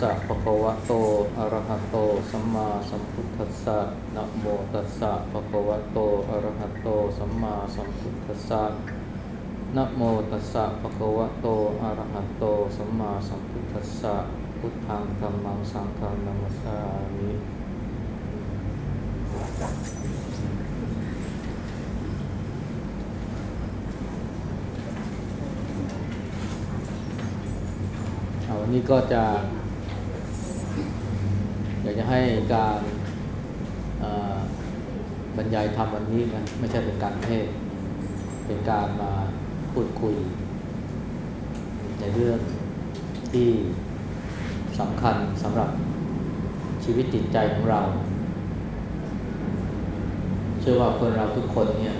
สะภะคะวะโต อะระหะโต สัมมาสัมพุทธัสสะ นะโมตัสสะภะคะวะโต อะระหะโต สัมมาสัมพุทธัสสะ นะโมตัสสะภะคะวะโต อะระหะโต สัมมาสัมพุทธัสสะ พุทธังธัมมัง สังฆังนัมสสามิเอาวันนี้ก็จะ จะให้การบรรยายธรรมวันนี้นะไม่ใช่เป็นการเทศ เป็นการมาพูดคุย ในเรื่องที่สำคัญสำหรับชีวิตจิตใจของเรา เชื่อว่าคนเราทุกคนเนี่ย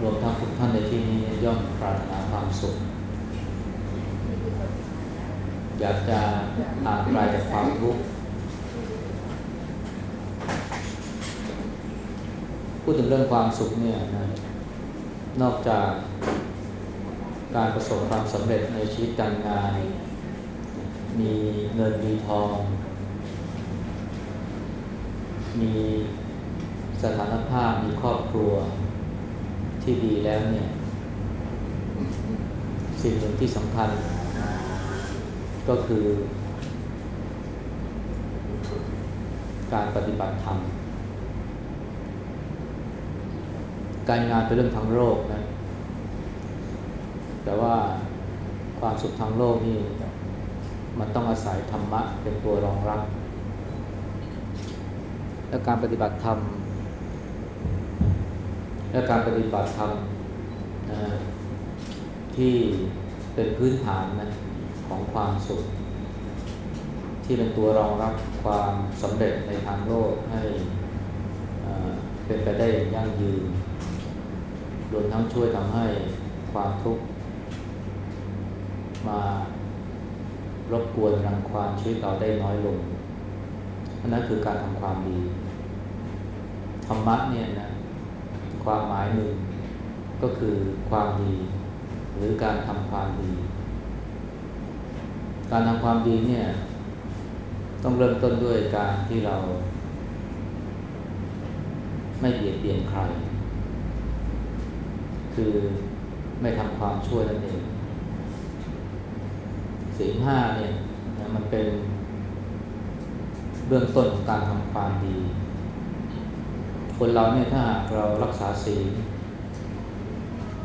รวมทั้งทุกท่านในที่นี้ย่อมปรารถนาความสุข อยากจะห่างไกลจากความทุกข์ พูดถึงเรื่องความสุขเนี่ยนะนอกจากการประสบความสำเร็จในชีวิตการงาน มีเงินมีทอง มีสถานภาพมีครอบครัวที่ดีแล้วเนี่ย สิ่งหนึ่งที่สำคัญ ก็คือ การปฏิบัติธรรม การงานเป็นเรื่องทางโลกนะ แต่ว่าความสุขทางโลกนี่มันต้องอาศัยธรรมะเป็นตัวรองรับ และการปฏิบัติธรรม และการปฏิบัติธรรมนะที่เป็นพื้นฐานนะของความสุข ที่เป็นตัวรองรับความสำเร็จในทางโลกให้เป็นไปได้อย่างยั่งยืน รวมทั้งช่วยทำให้ความทุกข์มารบกวนรังควานชีวิตเราได้น้อยลงนนั้นคือการทำความดี ธรรมะเนี่ยนะความหมายหนึ่งก็คือความดี หรือการทำความดี การทำความดีเนี่ยต้องเริ่มต้นด้วยการที่เรา ไม่เบียดเบียนใคร คือไม่ทำความชั่วนั่นเองศีลห้าเนี่ยนะมันเป็นเบื้องต้นของการทำความดี คนเราเนี่ยถ้าหากเรารักษาศีล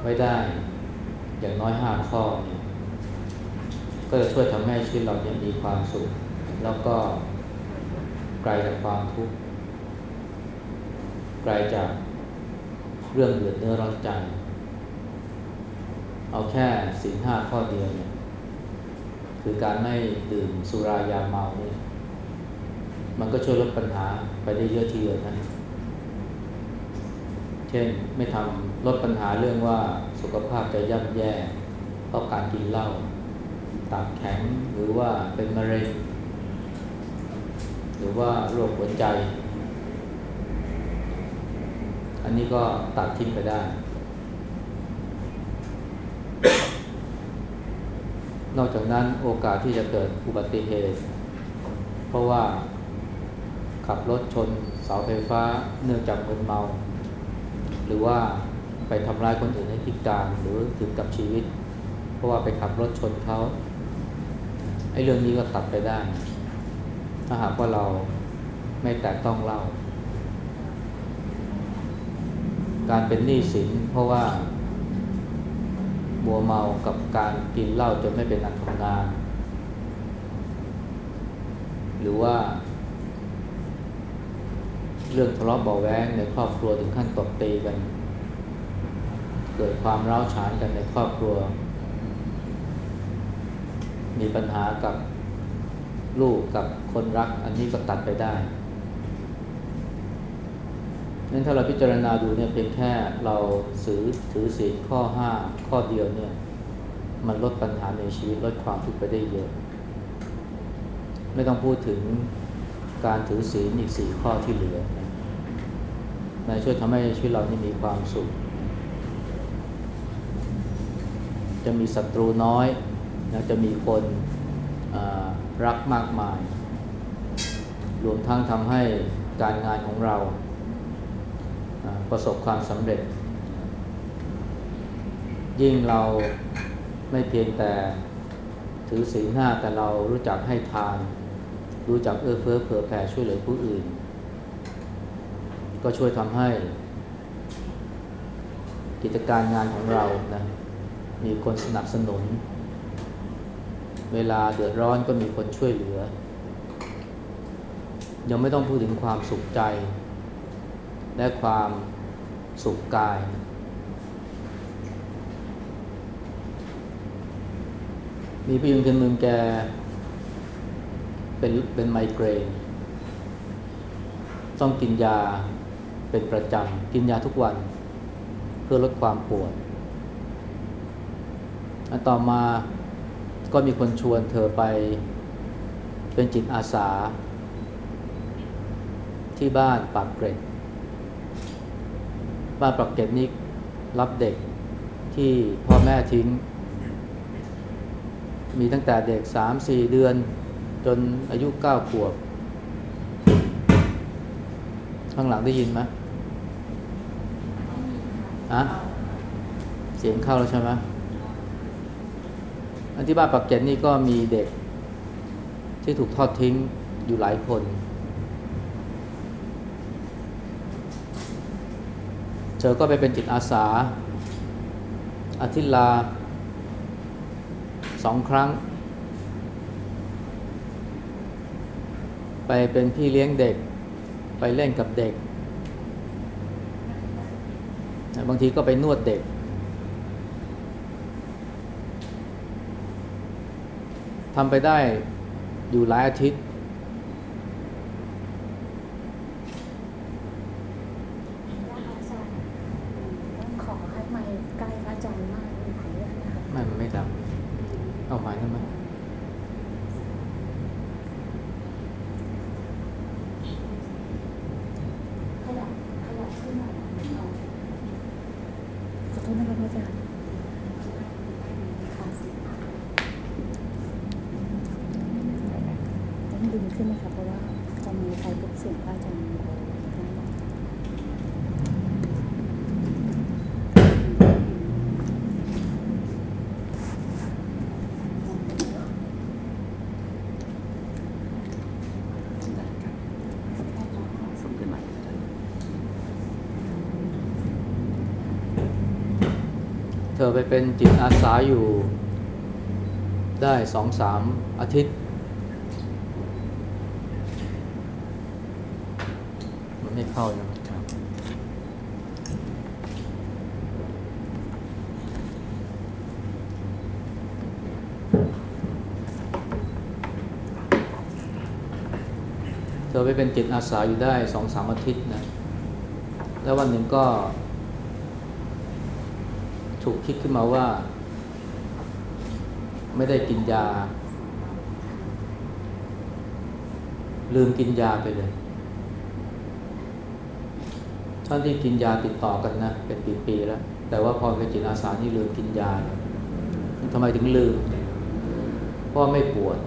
ไว้ได้อย่างน้อยห้าข้อเนี่ยก็จะช่วยทำให้ชีวิตเราเนี่ยมีความสุข แล้วก็ไกลจากความทุกข์ไกลจากเรื่องเดือดเนื้อร้อนใจ เอาแค่ศีลห้าข้อเดียวเนี่ยคือการไม่ดื่มสุรายาเมาเนี่ยมันก็ช่วยลดปัญหาไปได้เยอะทีเดียวนะเช่นไม่ทำลดปัญหาเรื่องว่าสุขภาพจะย่ำแย่ เพราะการกินเหล้าตับแข็งหรือว่าเป็นมะเร็ง หรือว่าโรคหัวใจ อันนี้ก็ตัดทิ้งไปได้ นอกจากนั้นโอกาสที่จะเกิดอุบัติเหตุ เพราะว่าขับรถชนเสาไฟฟ้าเนื่องจากมึนเมา หรือว่าไปทำร้ายคนอื่นให้พิการหรือถึงกับชีวิต เพราะว่าไปขับรถชนเขาไอ้เรื่องนี้ก็ตัดไปได้ ถ้าหากว่าเราไม่แตะต้องเล่า การเป็นหนี้สินเพราะว่า มัวเมากับการกินเหล้าจนไม่เป็นอันทำงาน หรือว่า เรื่องทะเลาะเบาแวงในครอบครัวถึงขั้นตบตีกัน เกิดความร้าวฉานกันในครอบครัว มีปัญหากับลูกกับคนรักอันนี้ก็ตัดไปได้ นั้นถ้าเราพิจารณาดูเนี่ยเพียงแค่เราสือถือศีลข้อห้าข้อเดียวเนี่ยมันลดปัญหาในชีวิตลดความทุกข์ไปได้เยอะ ไม่ต้องพูดถึงการถือศีลอีกสี่ข้อที่เหลือนะนช่วยทำให้ชีวิตเรานี่มีความสุข จะมีศัตรูน้อยนะจะมีคนรักมากมาย รวมทั้งทำให้การงานของเรา ประสบความสำเร็จ ยิ่งเราไม่เพียงแต่ถือศีลห้าแต่เรารู้จักให้ทาน รู้จักเอื้อเฟื้อเผื่อแผ่ช่วยเหลือผู้อื่น ก็ช่วยทำให้ กิจการงานของเรานะมีคนสนับสนุน เวลาเดือดร้อนก็มีคนช่วยเหลือ ยังไม่ต้องพูดถึงความสุขใจ และความสุขกาย มีผู้หญิงคนหนึ่งแก เป็นเป็นไมเกรน ต้องกินยาเป็นประจำ กินยาทุกวัน เพื่อลดความปวดอันต่อมาก็มีคนชวนเธอไปเป็นจิตอาสา ที่บ้านปากเกร็ด บ้านปากเกร็ดนี้รับเด็กที่พ่อแม่ทิ้ง มีตั้งแต่เด็กสามสี่เดือน จนอายุเก้าขวบ ข้างหลังได้ยินไหมอะเสียงเข้าแล้วใช่ไหมอันที่บ้านปักเก็ตนี่ก็มีเด็กที่ถูกทอดทิ้งอยู่หลายคน เธอก็ไปเป็นจิตอาสาอาทิตย์ละสองครั้ง ไปเป็นพี่เลี้ยงเด็ก ไปเล่นกับเด็ก บางทีก็ไปนวดเด็ก ทำไปได้อยู่หลายอาทิตย์ ต้องขอให้ไมค์ใกล้พระอาจารย์มากเลยขออนุญาตนะคะ ไม่มันไม่ดับเอาหมายนั้นไหม ขยับขยับขึ้นมาเอาขอโทษนะคะพระอาจารย์ค่ะต้องดึงขึ้นนะคะเพราะว่าพอมีใครปุ๊บเสียงพระอาจารย์เราทั้งหมด สูงขึ้นไหม เธอไปเป็น จิตอาสาอยู่ได้สองสามอาทิตย์ มันไม่เข้านะครับเธอไปเป็นจิตอาสาอยู่ได้สองสามอาทิตย์นะ แล้ววันหนึ่งก็ ถูกคิดขึ้นมาว่า ไม่ได้กินยา ลืมกินยาไปเลยท่านที่กินยาติดต่อกันนะ เป็นปีๆแล้ว แต่ว่าพอเป็นจิตอาสานี่ลืมกินยาทำไมถึงลืม เพราะไม่ปวด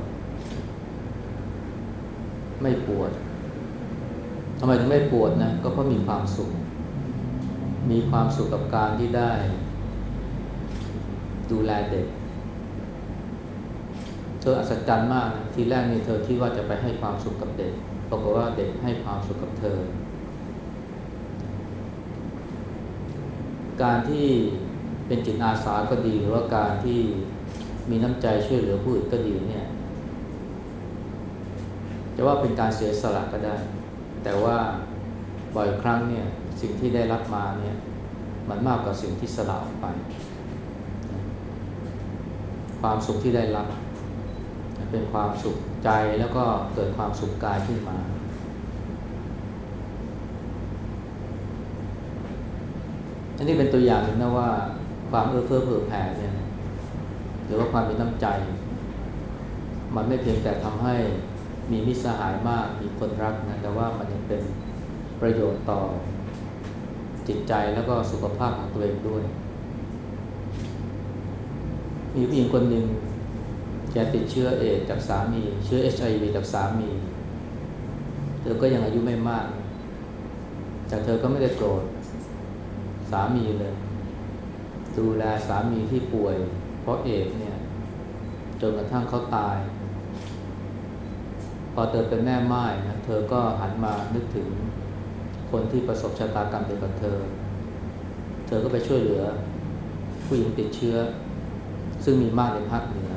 ไม่ปวดทำไมถึงไม่ปวดนะ ก็เพราะมีความสุข มีความสุขกับการที่ได้ ดูแลเด็ก เธออัศจรรย์มากนะทีแรกนี่เธอคิดว่าจะไปให้ความสุขกับเด็กปรากฏว่าเด็กให้ความสุขกับเธอ การที่เป็นจิตอาสาก็ดีหรือว่าการที่มีน้ำใจช่วยเหลือผู้อื่นก็ดีเนี่ยจะว่าเป็นการเสียสละก็ได้ แต่ว่าบ่อยครั้งเนี่ยสิ่งที่ได้รับมาเนี่ยมันมากกว่าสิ่งที่สละออกไป ความสุขที่ได้รับ เป็นความสุขใจแล้วก็เกิดความสุขกายขึ้นมา อันนี้เป็นตัวอย่างหนึ่งนะว่าความเอื้อเฟื้อเผื่อแผ่เนี่ยหรือว่าความมีน้ำใจ มันไม่เพียงแต่ทำให้มีมิตรสหายมากมีคนรักนะแต่ว่ามันยังเป็นประโยชน์ต่อจิตใจแล้วก็สุขภาพของตัวเองด้วย มีผู้หญิงคนหนึ่งแกติดเชื้อเอดจากสามี เชื้อเอชไอวีจากสามี เธอก็ยังอายุไม่มาก แต่เธอก็ไม่ได้โกรธสามีเลย ดูแลสามีที่ป่วย เพราะเอดเนี่ยจนกระทั่งเขาตาย พอเธอเป็นแม่ไม้นะเธอก็หันมานึกถึงคนที่ประสบชะตากรรมเดียวกับเธอ เธอก็ไปช่วยเหลือ ผู้หญิงติดเชื้อ ซึ่งมีมากในภาคเหนือ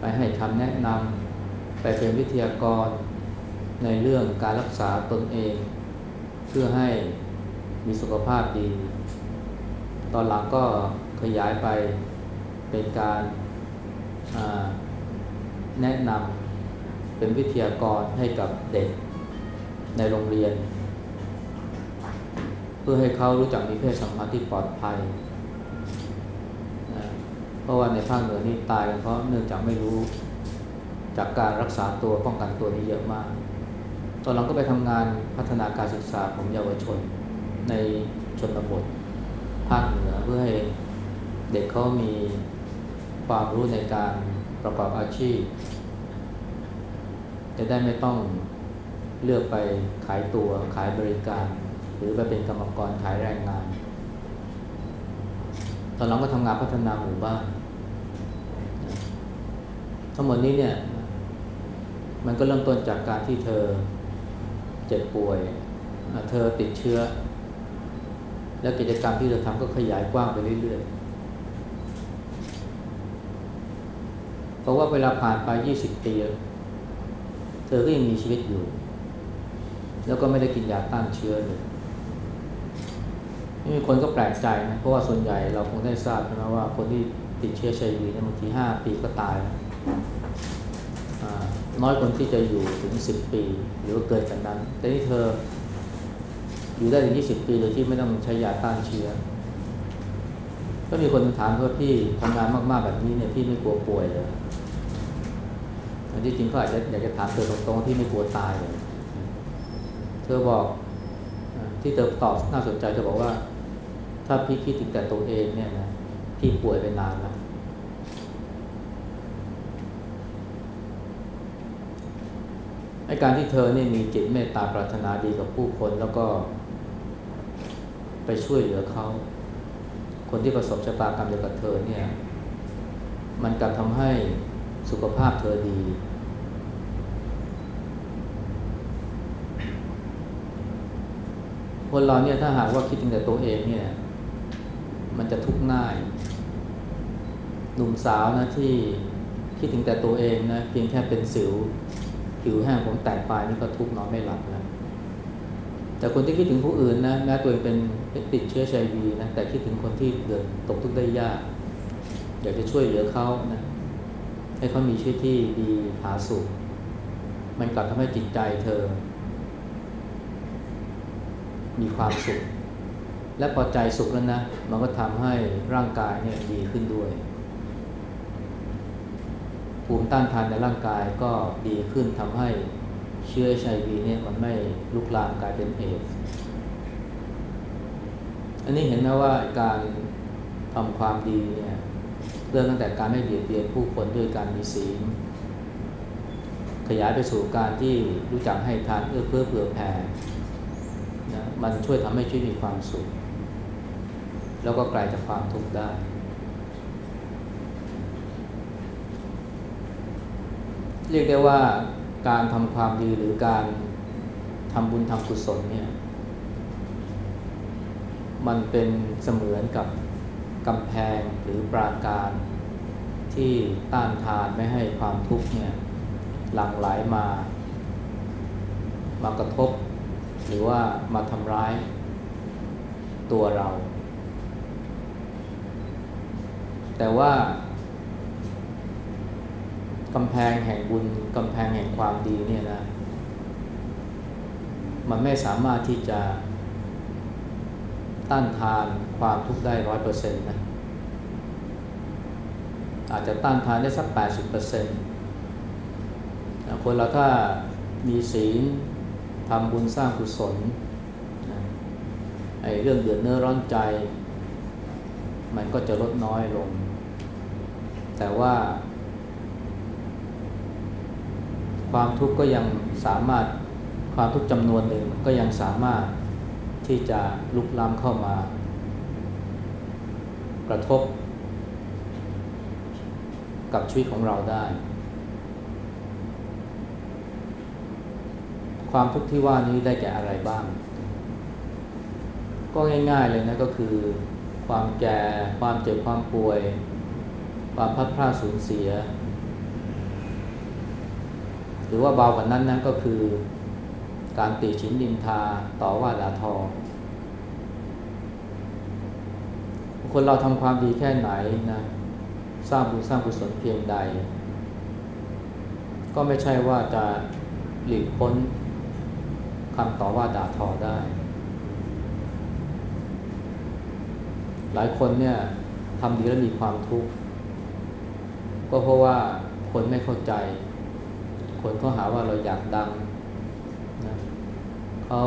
ไปให้คำแนะนำไปเป็นวิทยากรในเรื่องการรักษาตนเอง เพื่อให้มีสุขภาพดี ตอนหลังก็ขยายไปเป็นการแนะนำเป็นวิทยากรให้กับเด็กในโรงเรียน เพื่อให้เขารู้จักมีเพศสัมพันธ์ที่ปลอดภัย เพราะว่าในภาคเหนือนี่ตายกันเพราะเนื่องจากไม่รู้จากการรักษาตัวป้องกันตัวนี่เยอะมาก ตอนหลังก็ไปทำงานพัฒนาการศึกษาของเยาวชนในชนบทภาคเหนือเพื่อให้เด็กเขามีความรู้ในการประกอบอาชีพ จะได้ไม่ต้องเลือกไปขายตัวขายบริการ หรือไปเป็นกรรมกรขายแรงงาน ตอนหลังก็ทำงานพัฒนาหมู่บ้านทั้งหมดนี้เนี่ย มันก็เริ่มต้นจากการที่เธอเจ็บป่วย เธอติดเชื้อ แล้วกิจกรรมที่เธอทำก็ขยายกว้างไปเรื่อยๆ เพราะว่าเวลาผ่านไป 20 ปี เธอก็ยังมีชีวิตอยู่ แล้วก็ไม่ได้กินยาต้านเชื้อเลย นี่มีคนก็แปลกใจนะเพราะว่าส่วนใหญ่เราคงได้ทราบใช่ไหมว่าคนที่ติดเชื้อไชวีเนี่ยบางที5ปีก็ตายน้อยคนที่จะอยู่ถึงสิบปี หรือว่าเกินจากนั้น แต่นี่เธอ อยู่ได้ถึงยี่สิบปีโดยที่ไม่ต้องใช้ยาต้านเชื้อ ก็มีคนถามว่าพี่ทำงานมากๆแบบนี้เนี่ยพี่ไม่กลัวป่วยเลยอันที่จริงก็อาจจะอยากจะถามเธอตรงๆที่ไม่กลัวตายเลยเธอบอกที่เธอตอบน่าสนใจเธอบอกว่า ถ้าพี่คิดถึงแต่ตัวเองเนี่ยนะพี่ป่วยไปนานแล้วไอการที่เธอเนี่ยมีจิตเมตตาปรารถนาดีกับผู้คนแล้วก็ไปช่วยเหลือเขา คนที่ประสบชะตากรรมเดียวกับเธอเนี่ย มันกลับทำให้สุขภาพเธอดี คนเราเนี่ยถ้าหากว่าคิดถึงแต่ตัวเองเนี่ย มันจะทุกข์ง่าย หนุ่มสาวนะที่คิดถึงแต่ตัวเองนะเพียงแค่เป็นสิว ผิวแห้งผมแตกปลายนี่ก็ทุกข์นอนไม่หลับนะแต่คนที่คิดถึงผู้อื่นนะแม้ตัวเองเป็นติดเชื้อไชวีนะแต่คิดถึงคนที่เดือดตกทุกข์ได้ยาก อยากจะช่วยเหลือเขานะให้เขามีชีวิตที่ดีผาสุกมันกลับทำให้จิตใจเธอ มีความสุข และพอใจสุขแล้วนะ มันก็ทำให้ร่างกายเนี่ยดีขึ้นด้วย ภูมิต้านทานในร่างกายก็ดีขึ้นทำให้เชื้อไชวีเนี่ยมันไม่ลุกลามกลายเป็นเอดอันนี้เห็นนะว่าการทำความดีเนี่ยเริ่มตั้งแต่การไม่เบียดเบียนผู้คนด้วยการมีศีลขยายไปสู่การที่รู้จักให้ทานเอื้อเฟื้อเผื่อแผ่นะมันช่วยทำให้ชีวิตมีความสุข แล้วก็ไกลจากความทุกข์ได้ เรียกได้ว่าการทำความดีหรือการทำบุญทำกุศลเนี่ย มันเป็นเสมือนกับกำแพงหรือปราการที่ต้านทานไม่ให้ความทุกข์เนี่ยหลั่งไหลมามากระทบ หรือว่ามาทำร้ายตัวเรา แต่ว่ากำแพงแห่งบุญกำแพงแห่งความดีเนี่ยนะ มันไม่สามารถที่จะต้านทานความทุกข์ได้ร้อยเปอร์เซ็นต์นะ อาจจะต้านทานได้สักแปดสิบเปอร์เซ็นต์คนเราถ้ามีศีลทำบุญสร้างกุศลไอ้เรื่องเดือดเนื้อร้อนใจ มันก็จะลดน้อยลง แต่ว่า ความทุกข์ก็ยังสามารถความทุกข์จำนวนหนึ่งก็ยังสามารถที่จะลุกล้ำเข้ามากระทบ กับชีวิตของเราได้ ความทุกข์ที่ว่านี้ได้แก่อะไรบ้าง ก็ง่ายๆเลยนะก็คือ ความแก่ความเจ็บความป่วย ความพัดพรากสูญเสีย หรือว่าเบากว่านั้นนะก็คือการติชินดินทาต่อว่าด่าทอ คนเราทำความดีแค่ไหนนะสร้างบุญสร้างกุศลเพียงใด ก็ไม่ใช่ว่าจะหลีกพ้นคำต่อว่าด่าทอได้ หลายคนเนี่ยทำดีแล้วมีความทุกข์ ก็เพราะว่าคนไม่เข้าใจ คนเขาหาว่าเราอยากดังนะเขา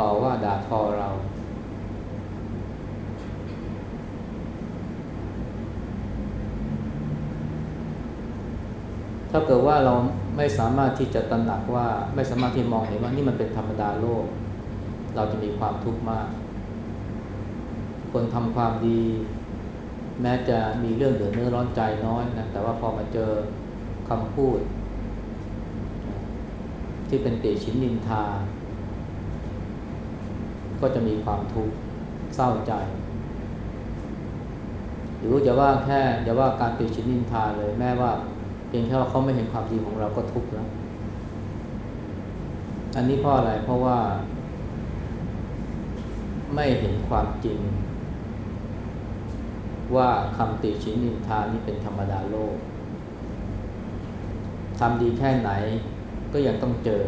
ต่อว่าด่าทอเรา ถ้าเกิดว่าเราไม่สามารถที่จะตระหนักว่าไม่สามารถที่มองเห็นว่านี่มันเป็นธรรมดาโลก เราจะมีความทุกข์มาก คนทำความดี แม้จะมีเรื่องเดือดเนื้อร้อนใจน้อยนะแต่ว่าพอมาเจอคำพูด ที่เป็นเตชินนินทา ก็จะมีความทุกข์เศร้าใจ หรือจะว่าแค่จะว่าการเตชินนินทาเลยแม้ว่าเพียงแค่ว่าเขาไม่เห็นความดีของเราก็ทุกข์แล้ว อันนี้เพราะอะไรเพราะว่า ไม่เห็นความจริง ว่าคำติชินนินทานี่เป็นธรรมดาโลกทำดีแค่ไหนก็ยังต้องเจอ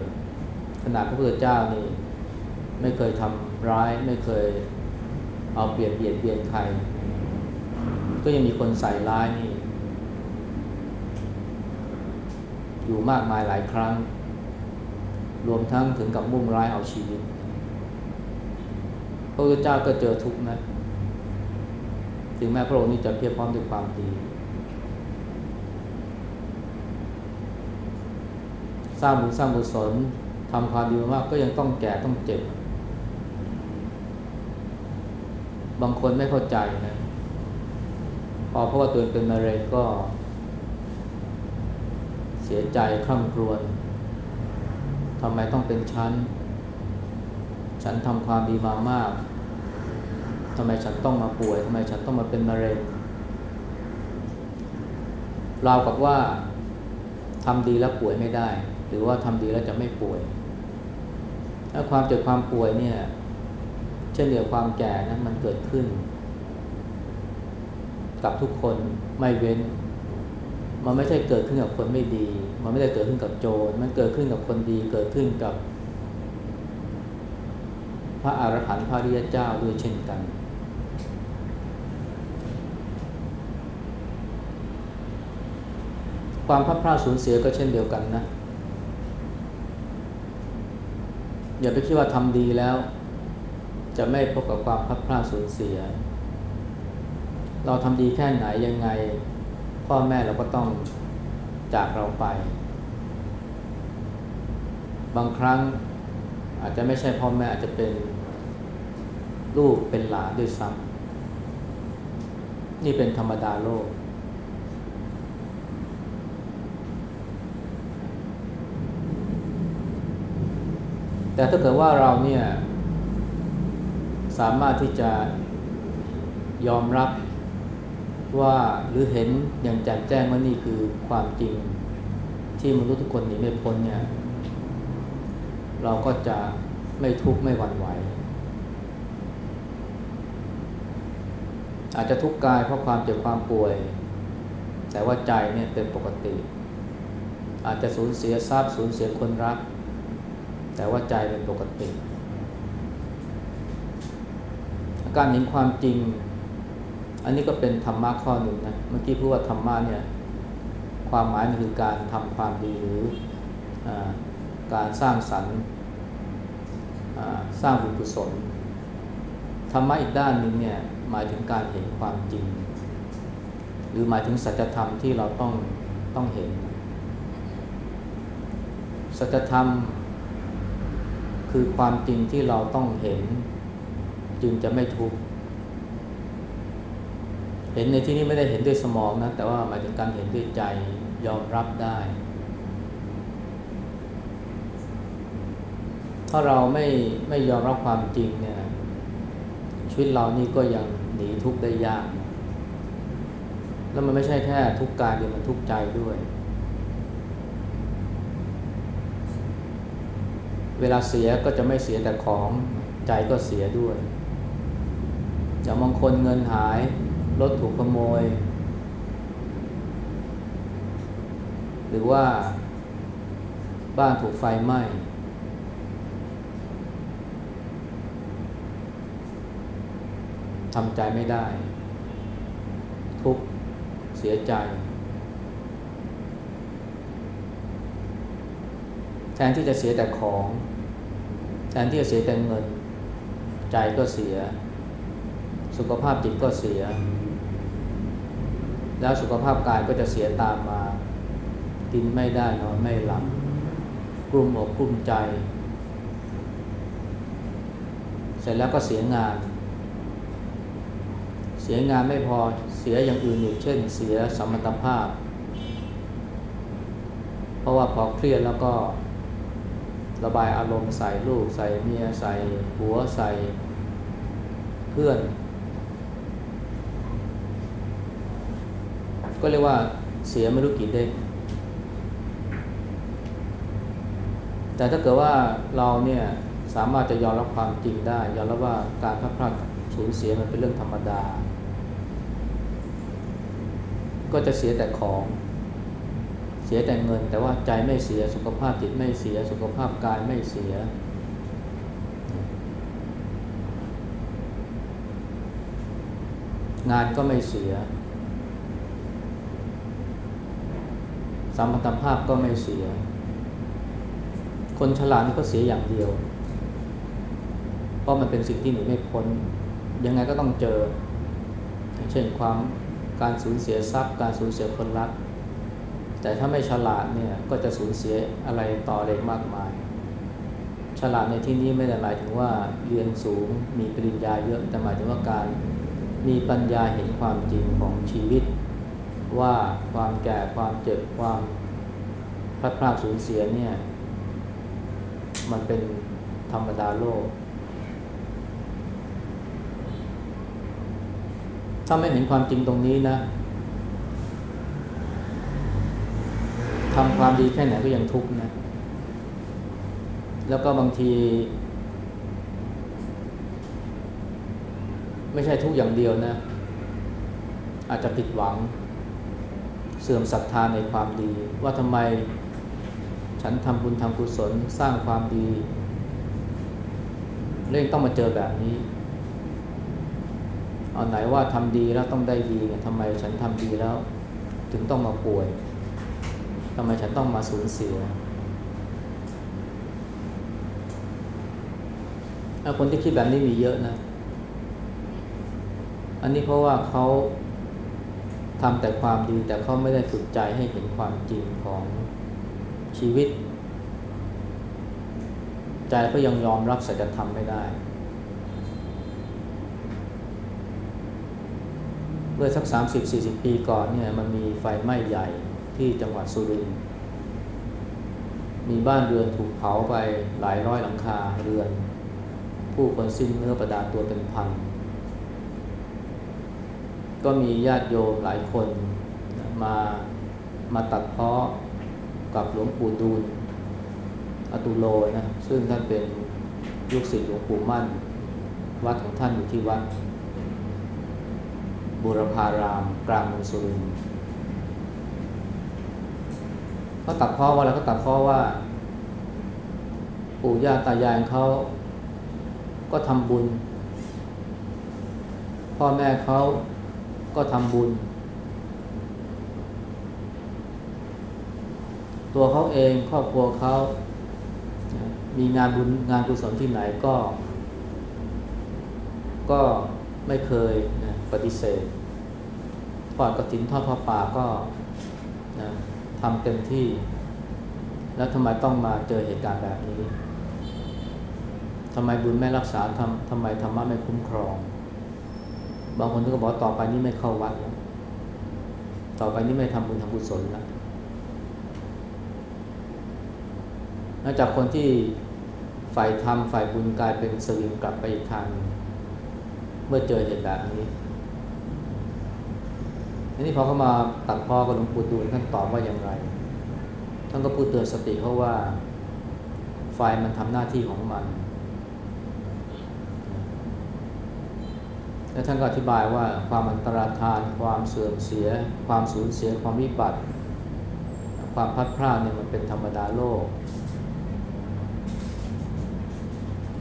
ขนาดพระพุทธเจ้านี่ ไม่เคยทำร้าย ไม่เคยเอาเปรียบเบียดเบียนใคร ก็ยังมีคนใส่ร้ายนี่ อยู่มากมายหลายครั้ง รวมทั้งถึงกับมุ่งร้ายเอาชีวิต พระพุทธเจ้าก็เจอทุกข์นะ ถึงแม้พระองค์นี้จะเพียรพร้อมด้วยความดี สร้างบุญสร้างบุญสนทำความดีมากก็ยังต้องแก่ต้องเจ็บ บางคนไม่เข้าใจนะพอเพราะว่าตัวเองเป็นมะเร็งก็ เสียใจคร่ำครวญทำไมต้องเป็นฉันฉันทำความดีมามาก ทำไมฉันต้องมาป่วยทำไมฉันต้องมาเป็นมะเร็งราวกับว่าทำดีแล้วป่วยไม่ได้ หรือว่าทำดีแล้วจะไม่ป่วยถ้าความเจ็บความป่วยเนี่ย เช่นเดียวความแก่นะมันเกิดขึ้น กับทุกคนไม่เว้น มันไม่ใช่เกิดขึ้นกับคนไม่ดี มันไม่ได้เกิดขึ้นกับโจรมันเกิดขึ้นกับคนดีเกิดขึ้นกับ พระอรหันต์พระริยเจ้าด้วยเช่นกัน ความพัดพลาดสูญเสียก็เช่นเดียวกันนะ อย่าไปคิดว่าทำดีแล้ว จะไม่พบกับความพัดพลาดสูญเสีย เราทำดีแค่ไหนยังไง พ่อแม่เราก็ต้องจากเราไป บางครั้งอาจจะไม่ใช่พ่อแม่อาจจะเป็นลูกเป็นหลานด้วยซ้ำนี่เป็นธรรมดาโลก แต่ถ้าเกิดว่าเราเนี่ยสามารถที่จะยอมรับว่าหรือเห็นอย่างแจ่มแจ้งว่านี่คือความจริงที่มนุษย์ทุกคนหนีไม่พ้นเนี่ย เราก็จะไม่ทุกข์ไม่หวั่นไหว อาจจะทุกข์กายเพราะความเจ็บความป่วย แต่ว่าใจเนี่ยเป็นปกติ อาจจะสูญเสียทรัพย์สูญเสียคนรัก แต่ว่าใจเป็นปกติ การเห็นความจริง อันนี้ก็เป็นธรรมะข้อหนึ่งนะเมื่อกี้พูดว่าธรรมะเนี่ย ความหมายมันคือการทำความดีหรืออการสร้างสรรค์สร้างบุญกุศลธรรมะอีกด้านหนึ่งเนี่ยหมายถึงการเห็นความจริง หรือหมายถึงสัจธรรมที่เราต้องต้องเห็น สัจธรรม คือความจริงที่เราต้องเห็น จึงจะไม่ทุกข์เห็นในที่นี้ไม่ได้เห็นด้วยสมองนะ แต่ว่าหมายถึงการเห็นด้วยใจยอมรับได้ ถ้าเราไม่ไม่ยอมรับความจริงเนี่ยชีวิตเรานี่ก็ยังหนีทุกข์ได้ยาก แล้วมันไม่ใช่แค่ทุกข์กายเดียวมันทุกข์ใจด้วย เวลาเสียก็จะไม่เสียแต่ของใจก็เสียด้วย อย่างบางคนเงินหายรถถูกขโมย หรือว่าบ้านถูกไฟไหม้ทำใจไม่ได้ ทุกเสียใจ แทนที่จะเสียแต่ของ แทนที่จะเสียแต่เงิน ใจก็เสีย สุขภาพจิตก็เสีย แล้วสุขภาพกายก็จะเสียตามมา กินไม่ได้นอนไม่หลับกลุ่มอกกลุ่มใจ เสร็จแล้วก็เสียงาน เสียงานไม่พอเสียอย่างอื่นอีกเช่น เสียสมรรถภาพ เพราะว่าพอเครียดแล้วก็ ระบายอารมณ์ใส่ลูก ใส่เมีย ใส่ผัวใส่เพื่อน ก็เรียกว่าเสียไม่รู้กี่เด้งแต่ถ้าเกิดว่าเราเนี่ยสามารถจะยอมรับความจริงได้ ยอมรับว่าการพลาดพลาดสูญเสียมันเป็นเรื่องธรรมดา ก็จะเสียแต่ของ เสียแต่เงิน แต่ว่าใจไม่เสียสุขภาพจิตไม่เสีย สุขภาพกายไม่เสีย งานก็ไม่เสียสมรรถภาพก็ไม่เสีย คนฉลาดนี่ก็เสียอย่างเดียว เพราะมันเป็นสิ่งที่หนีไม่พ้น ยังไงก็ต้องเจอ เช่นความการสูญเสียทรัพย์ การสูญเสียคนรัก แต่ถ้าไม่ฉลาดเนี่ยก็จะสูญเสียอะไรต่อเล็กมากมาย ฉลาดในที่นี้ไม่ได้หมายถึงว่าเรียนสูงมีปริญญาเยอะแต่หมายถึงว่าการมีปัญญาเห็นความจริงของชีวิต ว่าความแก่ความเจ็บความพลาดพลาดสูญเสียเนี่ยมันเป็นธรรมดาโลก ถ้าไม่เห็นความจริงตรงนี้นะ ทำความดีแค่ไหนก็ยังทุกข์นะ แล้วก็บางที ไม่ใช่ทุกอย่างเดียวนะ อาจจะผิดหวัง เสื่อมศรัทธาในความดี ว่าทำไมฉันทำบุญทำกุศลสร้างความดีเรื่องต้องมาเจอแบบนี้เอาไหนว่าทำดีแล้วต้องได้ดีทำไมฉันทำดีแล้ว ถึงต้องมาป่วย ทำไมฉันต้องมาสูญเสียคนที่คิดแบบนี้มีเยอะนะ อันนี้เพราะว่าเขาทำแต่ความดีแต่เขาไม่ได้ฝึกใจให้เห็นความจริงของชีวิต ใจก็ยังยอมรับสัจธรรมไม่ได้เมื่อสัก 30-40 ปีก่อนเนี่ยมันมีไฟไหม้ใหญ่ ที่จังหวัดสุรินทร์มีบ้านเรือนถูกเผาไปหลายร้อยหลังคาเรือน ผู้คนสิ้นเนื้อประดาตัวเป็นพัน ก็มีญาติโยมหลายคนมามาตัดเพาะกับหลวงปู่ดูลอตุโลนะซึ่งท่านเป็นลูกศิษย์หลวงปู่มั่น วัดของท่านอยู่ที่วัดบุรพารามกลางเมืองสุรินทร์ เขาตัดเพาะว่าอะไรเขาตัดเพาะว่า ปู่ย่าตายายเขาก็ทำบุญ พ่อแม่เขาก็ทำบุญ ตัวเขาเองครอบครัวเขามีงานบุญงานกุศลที่ไหนก็ ก็ไม่เคยนะปฏิเสธทอดกระถินทอดผ้าป่าก็นะ ทำเต็มที่ แล้วทำไมต้องมาเจอเหตุการณ์แบบนี้ทำไมบุญไม่รักษาทำทำไมธรรมะไม่คุ้มครอง บางคนก็บอกต่อไปนี้ไม่เข้าวัดแล้วต่อไปนี้ไม่ทำบุญทำกุศลแล้วนอกจากคนที่ฝ่ายธรรมฝ่ายบุญกลายเป็นสวิงกลับไปอีกทางหนึ่งเมื่อเจอเหตุแบบนี้ อันนี้พอเขามาตัดพ่อกับหลวงปู่ดูลท่านตอบว่าอย่างไร ท่านก็พูดเตือนสติเขาว่า ไฟมันทำหน้าที่ของมัน และท่านก็อธิบายว่าความอันตรธาน ความเสื่อมเสีย ความสูญเสีย ความวิบัติ ความพัดพลาดเนี่ยมันเป็นธรรมดาโลก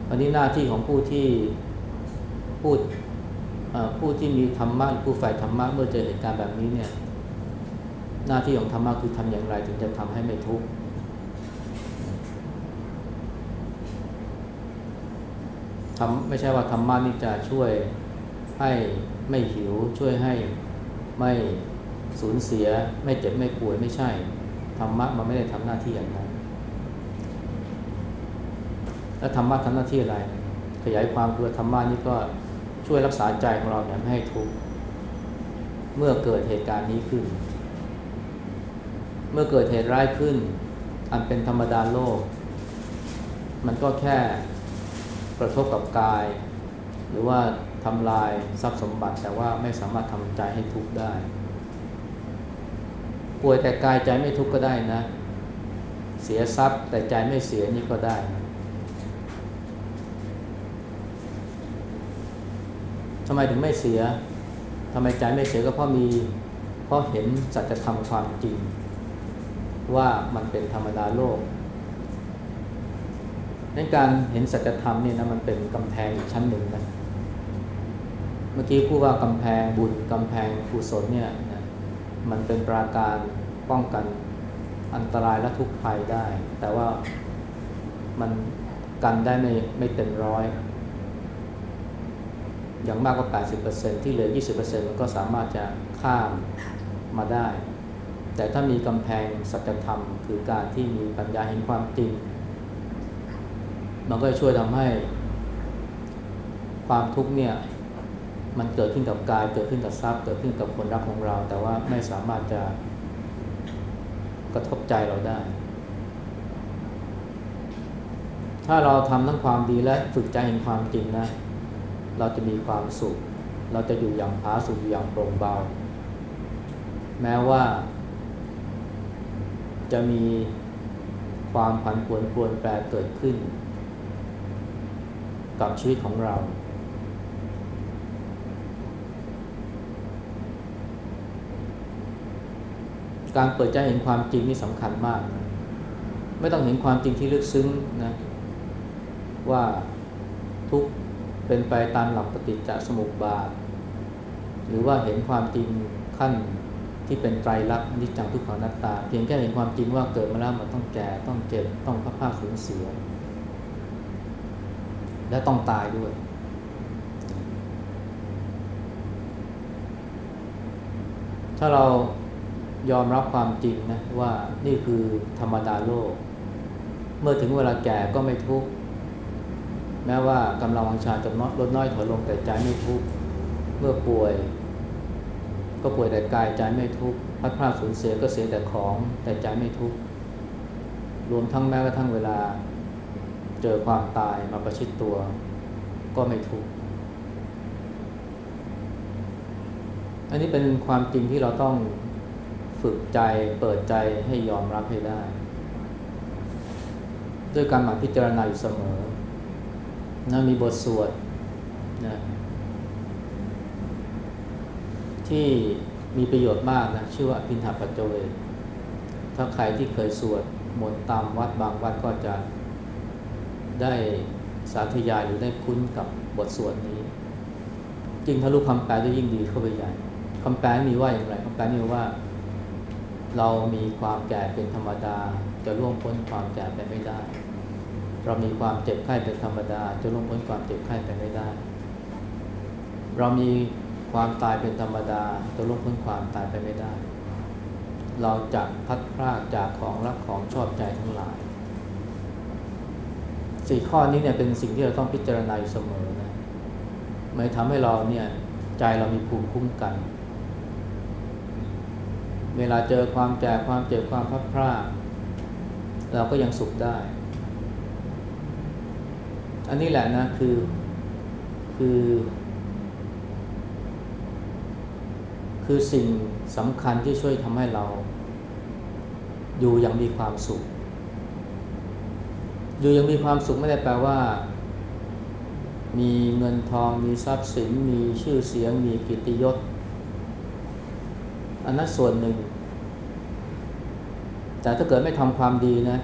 อันนี้หน้าที่ของผู้ที่พูด ผู้ที่มีธรรมะผู้ฝ่ายธรรมะเมื่อเจอเหตุการณ์แบบนี้เนี่ยหน้าที่ของธรรมะคือทำอย่างไรถึงจะทำให้ไม่ทุกข์ทำไม่ใช่ว่าธรรมะนี่จะช่วยให้ไม่หิว ช่วยให้ไม่สูญเสีย ไม่เจ็บไม่ป่วยไม่ใช่ธรรมะมันไม่ได้ทำหน้าที่อย่างนั้นแล้วธรรมะทำหน้าที่อะไร ขยายความคือธรรมะนี่ก็ ช่วยรักษาใจของเราเนี่ยไม่ให้ทุกข์เมื่อเกิดเหตุการณ์นี้ขึ้น เมื่อเกิดเหตุร้ายขึ้น อันเป็นธรรมดาโลก มันก็แค่กระทบกับกาย หรือว่าทำลายทรัพย์สมบัติแต่ว่าไม่สามารถทำใจให้ทุกข์ได้ ป่วยแต่กายใจไม่ทุกข์ก็ได้นะ เสียทรัพย์แต่ใจไม่เสียนี่ก็ได้นะ ทำไมถึงไม่เสียทำไมใจไม่เสียก็เพราะมีเพราะเห็นสัจธรรมความจริง ว่ามันเป็นธรรมดาโลกในการเห็นสัจธรรมเนี่ยนะมันเป็นกำแพงอีกชั้นหนึ่งนะเมื่อกี้พูดว่ากำแพงบุญกำแพงกุศลเนี่ยนะมันเป็นปราการป้องกันอันตรายและทุกข์ภัยได้ แต่ว่ามันกันได้ไม่ไม่เต็มร้อย อย่างมากก็80%ที่เหลือ 20%มันก็สามารถจะข้ามมาได้ แต่ถ้ามีกำแพงสัจธรรม คือการที่มีปัญญาเห็นความจริง มันก็จะช่วยทำให้ ความทุกข์เนี่ยมันเกิดขึ้นกับกาย เกิดขึ้นกับทรัพย์ เกิดขึ้นกับคนรักของเรา แต่ว่าไม่สามารถจะกระทบใจเราได้ ถ้าเราทำทั้งความดีและฝึกใจเห็นความจริงนะ เราจะมีความสุข เราจะอยู่อย่างผาสุกอยู่อย่างโปร่งเบา แม้ว่า จะมีความผันผวนปรวนแปรเกิดขึ้น กับชีวิตของเรา การเปิดใจเห็นความจริงนี่สำคัญมากนะไม่ต้องเห็นความจริงที่ลึกซึ้งนะว่าทุก เป็นไปตามหลักปฏิจจสมุปบาท หรือว่าเห็นความจริงขั้นที่เป็นไตรลักษณ์นิจจังทุกขังนัตตา เพียงแค่เห็นความจริงว่าเกิดมาแล้วมันต้องแก่ต้องเจ็บต้องพัดพลาสูญเสีย และต้องตายด้วย ถ้าเรายอมรับความจริงนะว่านี่คือธรรมดาโลก เมื่อถึงเวลาแก่ก็ไม่ทุกข์ แม้ว่ากำลังวังชาจะลดน้อยถอยลงแต่ใจไม่ทุกข์เมื่อป่วย ก็ป่วยแต่กายใจไม่ทุกข์พัดพลาดสูญเสียก็เสียแต่ของแต่ใจไม่ทุกข์รวมทั้งแม้กระทั่งเวลา เจอความตายมาประชิดตัว ก็ไม่ทุกข์อันนี้เป็นความจริงที่เราต้องฝึกใจเปิดใจให้ยอมรับให้ได้ ด้วยการหมั่นพิจารณาอยู่เสมอ นะมีบทสวดนะที่มีประโยชน์มากนะชื่อว่าพินทปัจโจเวถ้าใครที่เคยสวดมนต์ตามวัดบางวัดก็จะได้สาธยายหรือได้คุ้นกับบทสวดนี้ จริงถ้ารู้คำแปลจะยิ่งดีเข้าไปใหญ่คำแปลมีว่าอย่างไรคำแปลมีว่า เรามีความแก่เป็นธรรมดา จะล่วงพ้นความแก่ไปไม่ได้ เรามีความเจ็บไข้เป็นธรรมดา จะล่วงพ้นความเจ็บไข้ไปไม่ได้ เรามีความตายเป็นธรรมดา จะล่วงพ้นความตายไปไม่ได้ เราจะพัดพรากจากของรักของชอบใจทั้งหลายสี่ข้อนี้เนี่ยเป็นสิ่งที่เราต้องพิจารณาอยู่เสมอนะไม่ทำให้เราเนี่ยใจเรามีภูมิคุ้มกัน เวลาเจอความแก่ความเจ็บความพัดพรากเราก็ยังสุขได้ อันนี้แหละนะคือคือ คือสิ่งสำคัญที่ช่วยทำให้เรา อยู่อย่างมีความสุข อยู่อย่างมีความสุขไม่ได้แปลว่า มีเงินทองมีทรัพย์สิน มีชื่อเสียง มีกิตติยศอันนั้นส่วนหนึ่ง แต่ถ้าเกิดไม่ทำความดีนะ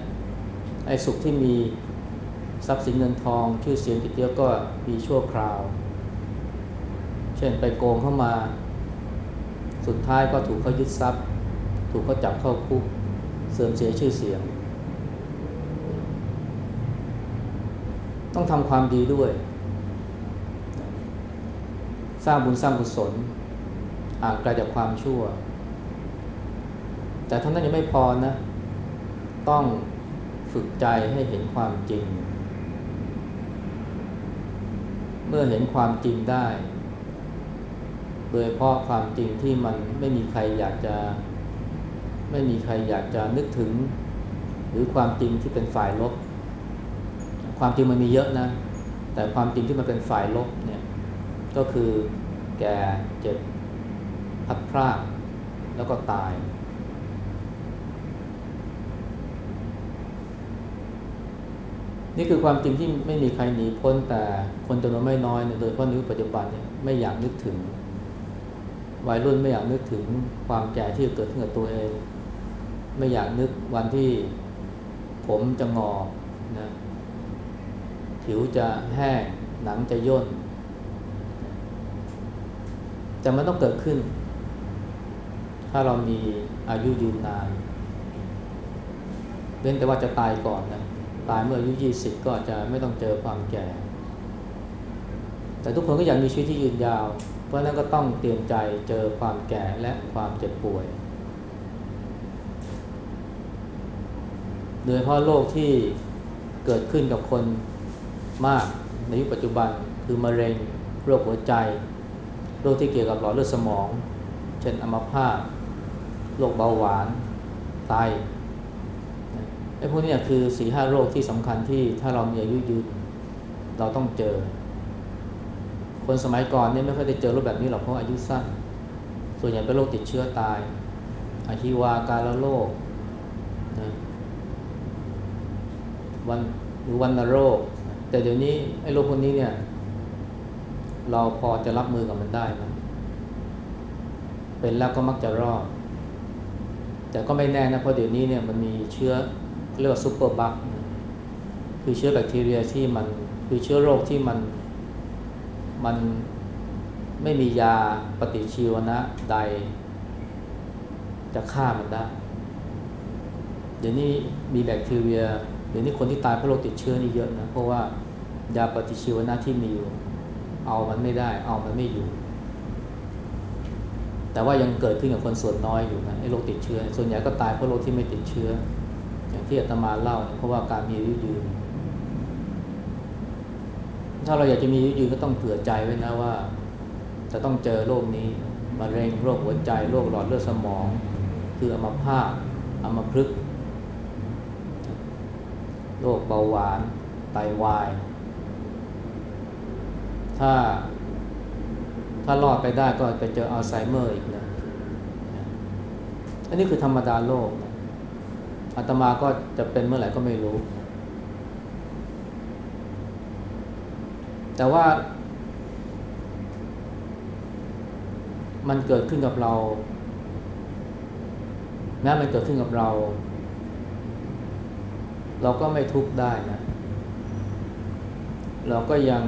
ไอ้สุขที่มี ทรัพย์สินเงินทอง ชื่อเสียงกิตติยศก็มีชั่วคราว เช่นไปโกงเข้ามา สุดท้ายก็ถูกเขายึดทรัพย์ ถูกเขาจับเข้าคุกเสื่อมเสียชื่อเสียง ต้องทำความดีด้วย สร้างบุญสร้างกุศลห่างไกลจากความชั่ว แต่เท่านั้นยังไม่พอนะ ต้องฝึกใจให้เห็นความจริง เมื่อเห็นความจริงได้ โดยเฉพาะความจริงที่มันไม่มีใครอยากจะ ไม่มีใครอยากจะนึกถึง หรือความจริงที่เป็นฝ่ายลบ ความจริงมันมีเยอะนะ แต่ความจริงที่มันเป็นฝ่ายลบเนี่ย ก็คือแก่เจ็บพัดพรากแล้วก็ตาย นี่คือความจริงที่ไม่มีใครหนีพ้นแต่คนจำนวนไม่น้อยโดยเฉพาะในยุคปัจจุบันเนี่ยไม่อยากนึกถึง วัยรุ่นไม่อยากนึกถึงความแก่ที่จะเกิดขึ้นกับตัวเอง ไม่อยากนึกวันที่ผมจะงอนะผิวจะแห้งหนังจะย่นแต่มันต้องเกิดขึ้น ถ้าเรามีอายุยืนนานเว้นแต่ว่าจะตายก่อนนะ ตายเมื่ออายุยี่สิบก็อาจจะไม่ต้องเจอความแก่ แต่ทุกคนก็อยากมีชีวิตที่ยืนยาว เพราะนั้นก็ต้องเตรียมใจเจอความแก่และความเจ็บป่วย โดยเฉพาะโรคที่เกิดขึ้นกับคนมากในยุคปัจจุบันคือมะเร็งโรคหัวใจ โรคที่เกี่ยวกับหลอดเลือดสมอง เช่นอัมพาตโรคเบาหวานไต ไอ้พวกนี้คือสี่ห้าโรคที่สำคัญที่ถ้าเรามีอายุยืนเราต้องเจอ คนสมัยก่อนเนี่ยไม่ค่อยได้เจอโรคแบบนี้หรอกเพราะอายุสั้น ส่วนใหญ่เป็นโรคติดเชื้อตายอาฮิวาการละโรคนะวันหรือวันโรค แต่เดี๋ยวนี้ไอ้โรคพวกนี้เนี่ยเราพอจะรับมือกับมันได้ไหมเป็นแล้วก็มักจะรอดแต่ก็ไม่แน่นะเพราะเดี๋ยวนี้เนี่ยมันมีเชื้อ เรียกว่าซูเปอร์บัคคือเชื้อแบคทีเรียที่มันคือเชื้อโรคที่มันมันไม่มียาปฏิชีวนะใด จะฆ่ามันได้ เดี๋ยวนี้มีแบคทีเรีย เดี๋ยวนี้คนที่ตายเพราะโรคติดเชื้อนี่เยอะนะ เพราะว่ายาปฏิชีวนะที่มีอยู่ เอามันไม่ได้ เอามันไม่อยู่ แต่ว่ายังเกิดขึ้นกับคนส่วนน้อยอยู่นะไอ้โรคติดเชื้อ ส่วนใหญ่ก็ตายเพราะโรคที่ไม่ติดเชื้อ อย่างที่อาตมาเล่าเพราะว่าการมีอายุยืน ถ้าเราอยากจะมีอายุยืนก็ต้องเผื่อใจไว้นะว่า จะต้องเจอโรคนี้มะเร็งโรคหัวใจโรคหลอดเลือดสมอง คืออัมพาตอัมพฤกษ์โรคเบาหวาน ไตวาย ถ้าถ้ารอดไปได้ก็ไปเจออัลไซเมอร์อีกนะ อันนี้คือธรรมดาโลกนะ อาตมาก็จะเป็นเมื่อไหร่ก็ไม่รู้ แต่ว่า มันเกิดขึ้นกับเราแม้มันเกิดขึ้นกับเรา เราก็ไม่ทุกข์ได้นะ เราก็ยัง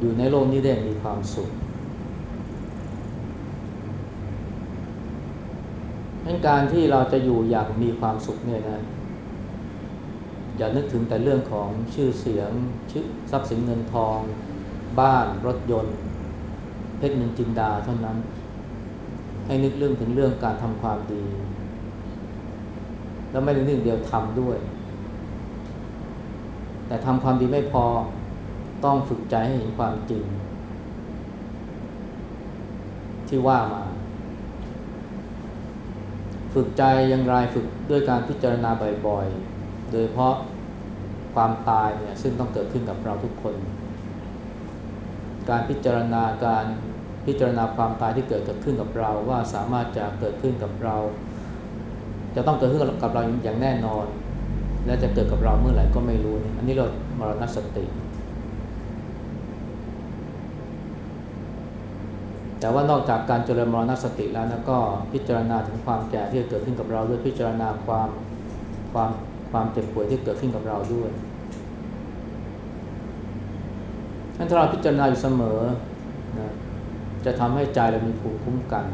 อยู่ในโลกนี้ได้มีความสุขั้นการที่เราจะอยู่อย่างมีความสุขเนี่ยนะอย่านึกถึงแต่เรื่องของชื่อเสียงชื่อทรัพย์สินเงินทอง บ้านรถยนต์ เพชรนินจินดาเท่านั้น ให้นึกเรื่องถึงเรื่องการทำความดี แล้วไม่ได้นึกเดียวทำด้วย แต่ทำความดีไม่พอต้องฝึกใจให้เห็นความจริง ที่ว่ามา ฝึกใจอย่างไรฝึกด้วยการพิจารณาบ่อยๆ โดยเฉพาะความตายเนี่ยซึ่งต้องเกิดขึ้นกับเราทุกคน การพิจารณาการพิจารณาความตายที่เกิดขึ้นกับเราว่าสามารถจะเกิดขึ้นกับเรา จะต้องเกิดขึ้นกับเราอย่างแน่นอน และจะเกิดกับเราเมื่อไหร่ก็ไม่รู้เนี่ยอันนี้เรามรณสติ แต่ว่านอกจากการเจริญมรณสติแล้วนะก็พิจารณาถึงความแก่ที่เกิดขึ้นกับเราด้วยพิจารณาความความความเจ็บป่วยที่เกิดขึ้นกับเราด้วยถ้าเราพิจารณาอยู่เสมอนะจะทำให้ใจเรามีภูมิคุ้มกัน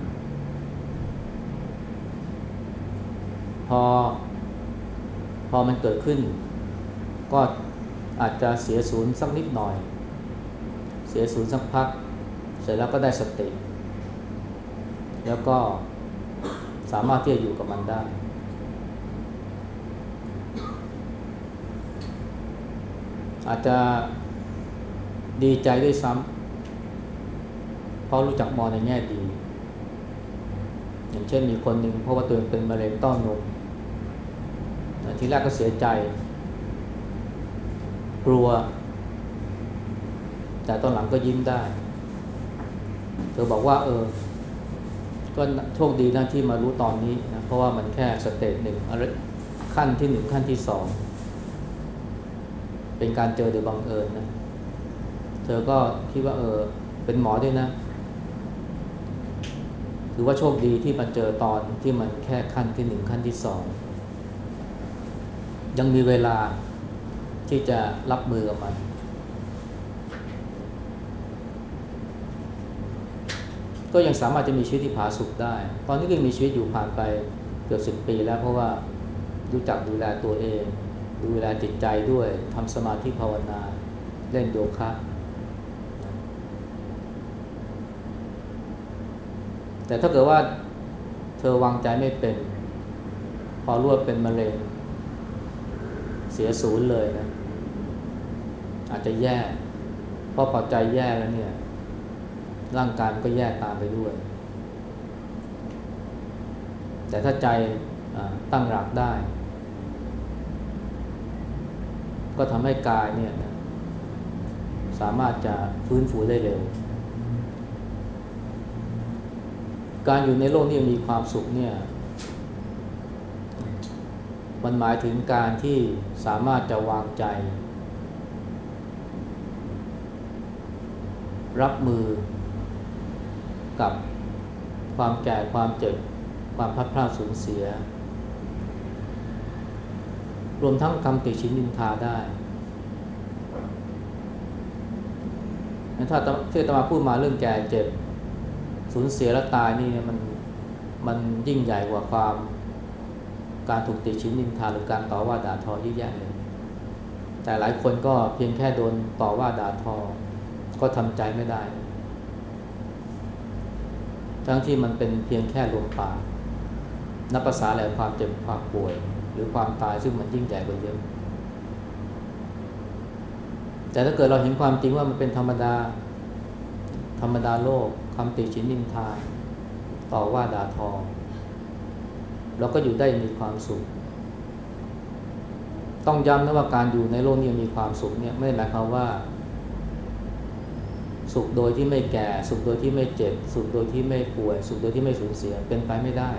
พอพอมันเกิดขึ้น ก็อาจจะเสียศูนย์สักนิดหน่อย เสียศูนย์สักพัก เสร็จแล้วก็ได้สติ แล้วก็สามารถที่จะอยู่กับมันได้ อาจจะดีใจด้วยซ้ำเพราะรู้จักมองในแง่ดี อย่างเช่นมีคนหนึ่งเพราะว่าตัวเองเป็นมะเร็งเต้านมทีแรกก็เสียใจ กลัว แต่ตอนหลังก็ยิ้มได้ เธอบอกว่า เออ ก็โชคดีนะที่มารู้ตอนนี้นะเพราะว่ามันแค่สเตจหนึ่งอะไรขั้นที่หนึ่งขั้นที่สองเป็นการเจอโดยบังเอิญนะ เธอก็คิดว่า เออ เป็นหมอด้วยนะถือว่าโชคดีที่มันเจอตอนที่มันแค่ขั้นที่หนึ่งขั้นที่สองยังมีเวลาที่จะรับมือกับมัน ก็ยังสามารถจะมีชีวิตที่ผาสุกได้ ตอนนี้ก็ยังมีชีวิตอยู่ผ่านไปเกือบสิบปีแล้วเพราะว่ารู้จักดูแลตัวเอง ดูแลจิตใจด้วยทำสมาธิภาวนาเล่นโยคะแต่ถ้าเกิดว่าเธอวางใจไม่เป็น พอรว่าเป็นมะเร็ง เสียศูนย์เลยนะอาจจะแย่เพราะพอใจแย่แล้วเนี่ย ร่างกายมันก็แย่ตามไปด้วย แต่ถ้าใจตั้งหลักได้ ก็ทำให้กายเนี่ยสามารถจะฟื้นฟูได้เร็ว การอยู่ในโลกนี้มีความสุขเนี่ย มันหมายถึงการที่สามารถจะวางใจ รับมือ กับความแก่ความเจ็บความพัดพลาดสูญเสีย รวมทั้งคำติชินนินทาได้ถ้าที่ตมาพูดมาเรื่องแก่เจ็บสูญเสียและตายนี่มันมันยิ่งใหญ่กว่าความการถูกติชินนินทาหรือการต่อว่าด่าทอยิ่งแย่เลยแต่หลายคนก็เพียงแค่โดนต่อว่าด่าทอ ก็ทำใจไม่ได้ ทั้งที่มันเป็นเพียงแค่ลมปากนับภาษาแหละความเจ็บความป่วย หรือความตายซึ่งมันยิ่งใหญ่กว่าเยอะแต่ถ้าเกิดเราเห็นความจริงว่ามันเป็นธรรมดา ธรรมดาโลกคำติชินนินทาต่อว่าด่าทอเราก็อยู่ได้มีความสุข ต้องย้ำนะว่าการอยู่ในโลกนี้มีความสุขเนี่ยไม่ได้หมายความว่า สุขโดยที่ไม่แก่ สุขโดยที่ไม่เจ็บ สุขโดยที่ไม่ป่วย สุขโดยที่ไม่สูญเสียเป็นไปไม่ได้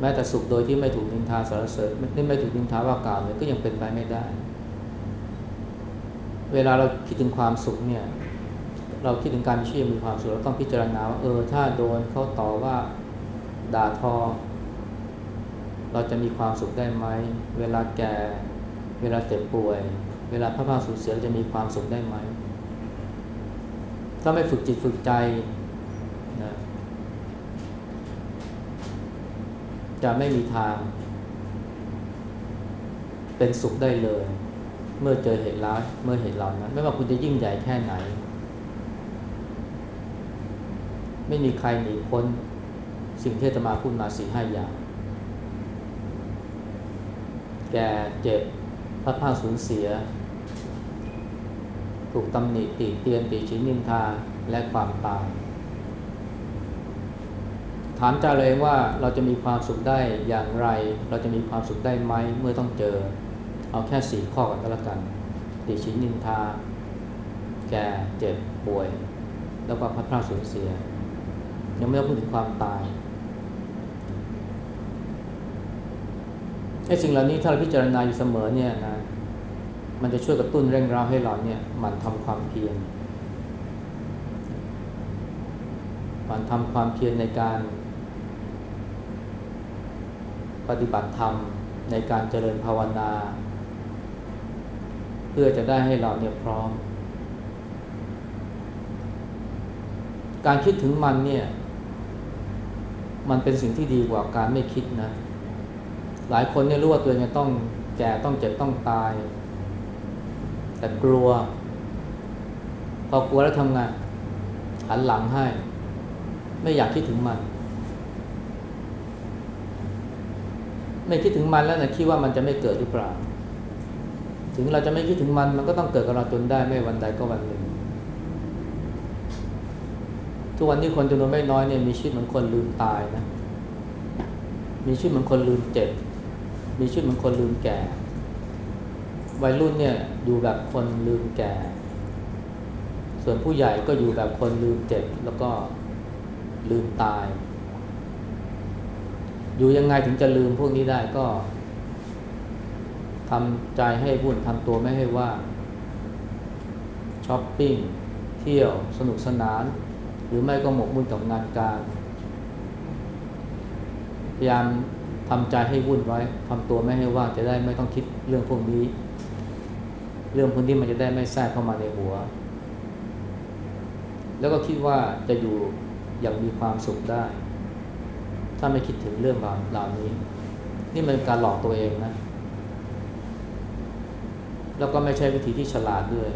แม้แต่สุขโดยที่ไม่ถูกนินทาสารเสริญไม่ไม่ถูกนินทาว่ากล่าวเลยก็ยังเป็นไปไม่ได้ เวลาเราคิดถึงความสุขเนี่ย เราคิดถึงการมีชีวิตมีความสุขเราต้องพิจารณาว่าเออถ้าโดนเขาต่อว่าด่าทอ เราจะมีความสุขได้ไหม เวลาแก่ เวลาเจ็บป่วย เวลาพระพาสูญเสียจะมีความสุขได้ไหม ถ้าไม่ฝึกจิตฝึกใจนะจะไม่มีทาง เป็นสุขได้เลย เมื่อเจอเหตุร้ายเมื่อเหตุเหล่านั้น ไม่ว่าคุณจะยิ่งใหญ่แค่ไหน ไม่มีใครหนีพ้นสิ่งที่จะมาพูดมาสี่ห้าอย่าง แก่เจ็บพัดพราสูญเสีย ถูกตำหนิติเตียนติชินนินทาและความตาย ถามใจเราเองว่าเราจะมีความสุขได้อย่างไร เราจะมีความสุขได้ไหมเมื่อต้องเจอ เอาแค่สี่ข้อกันก็แล้วกัน ติชินนินทา แก่เจ็บป่วย แล้วก็พัดพรากสูญเสีย ยังไม่ต้องพูดถึงความตายไอ้สิ่งเหล่านี้ถ้าเราพิจารณาอยู่เสมอเนี่ยนะ มันจะช่วยกระตุ้นเร่งเร้าให้เราเนี่ยมันทำความเพียรมันทำความเพียรในการปฏิบัติธรรมในการเจริญภาวนา เพื่อจะได้ให้เราเนี่ยพร้อม การคิดถึงมันเนี่ย มันเป็นสิ่งที่ดีกว่าการไม่คิดนะ หลายคนเนี่ยรู้ว่าตัวเองจะต้องแก่ต้องเจ็บต้องตาย แต่กลัว พอกลัวแล้วทำไงหันหลังให้ ไม่อยากคิดถึงมัน ไม่คิดถึงมันแล้วนะคิดว่ามันจะไม่เกิดหรือเปล่า ถึงเราจะไม่คิดถึงมันมันก็ต้องเกิดกับเราจนได้ไม่วันใดก็วันหนึ่ง ทุกวันนี้คนจำนวนไม่น้อยเนี่ยมีชีวิตเหมือนคนลืมตายนะ มีชีวิตเหมือนคนลืมเจ็บ มีชีวิตเหมือนคนลืมแก่ วัยรุ่นเนี่ย อยู่แบบคนลืมแก่ ส่วนผู้ใหญ่ก็อยู่แบบคนลืมเจ็บแล้วก็ลืมตาย อยู่ยังไงถึงจะลืมพวกนี้ได้ก็ทำใจให้วุ่นทำตัวไม่ให้ว่าช้อปปิ้งเที่ยวสนุกสนาน หรือไม่ก็หมกมุ่นกับงานการพยายามทำใจให้วุ่นไว้ทำตัวไม่ให้ว่างจะได้ไม่ต้องคิดเรื่องพวกนี้ เรื่องพวกนี้มันจะได้ไม่แทรกเข้ามาในหัว แล้วก็คิดว่าจะอยู่อย่างมีความสุขได้ ถ้าไม่คิดถึงเรื่องเหล่านี้ นี่มันการหลอกตัวเองนะ แล้วก็ไม่ใช่วิธีที่ฉลาดด้วย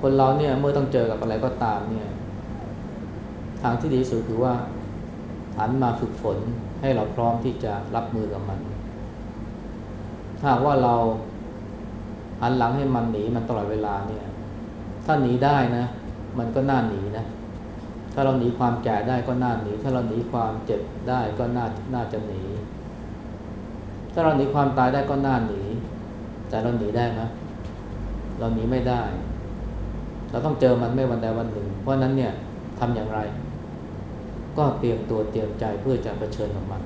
คนเราเนี่ยเมื่อต้องเจอกับอะไรก็ตามเนี่ย ทางที่ดีสุดคือว่าหันมาฝึกฝนให้เราพร้อมที่จะรับมือกับมัน ถ้าหากว่าเรา หันหลังให้มันหนีมันตลอดเวลาเนี่ย ถ้าหนีได้นะ มันก็น่าหนีนะ ถ้าเราหนีความแก่ได้ก็น่าหนี ถ้าเราหนีความเจ็บได้ก็น่าน่าจะหนี ถ้าเราหนีความตายได้ก็น่าหนี แต่เราหนีได้ไหมเราหนีไม่ได้ เราต้องเจอมันไม่วันใดวันหนึ่ง เพราะนั้นเนี่ยทำอย่างไร ก็เตรียมตัวเตรียมใจเพื่อจะเผชิญกับมัน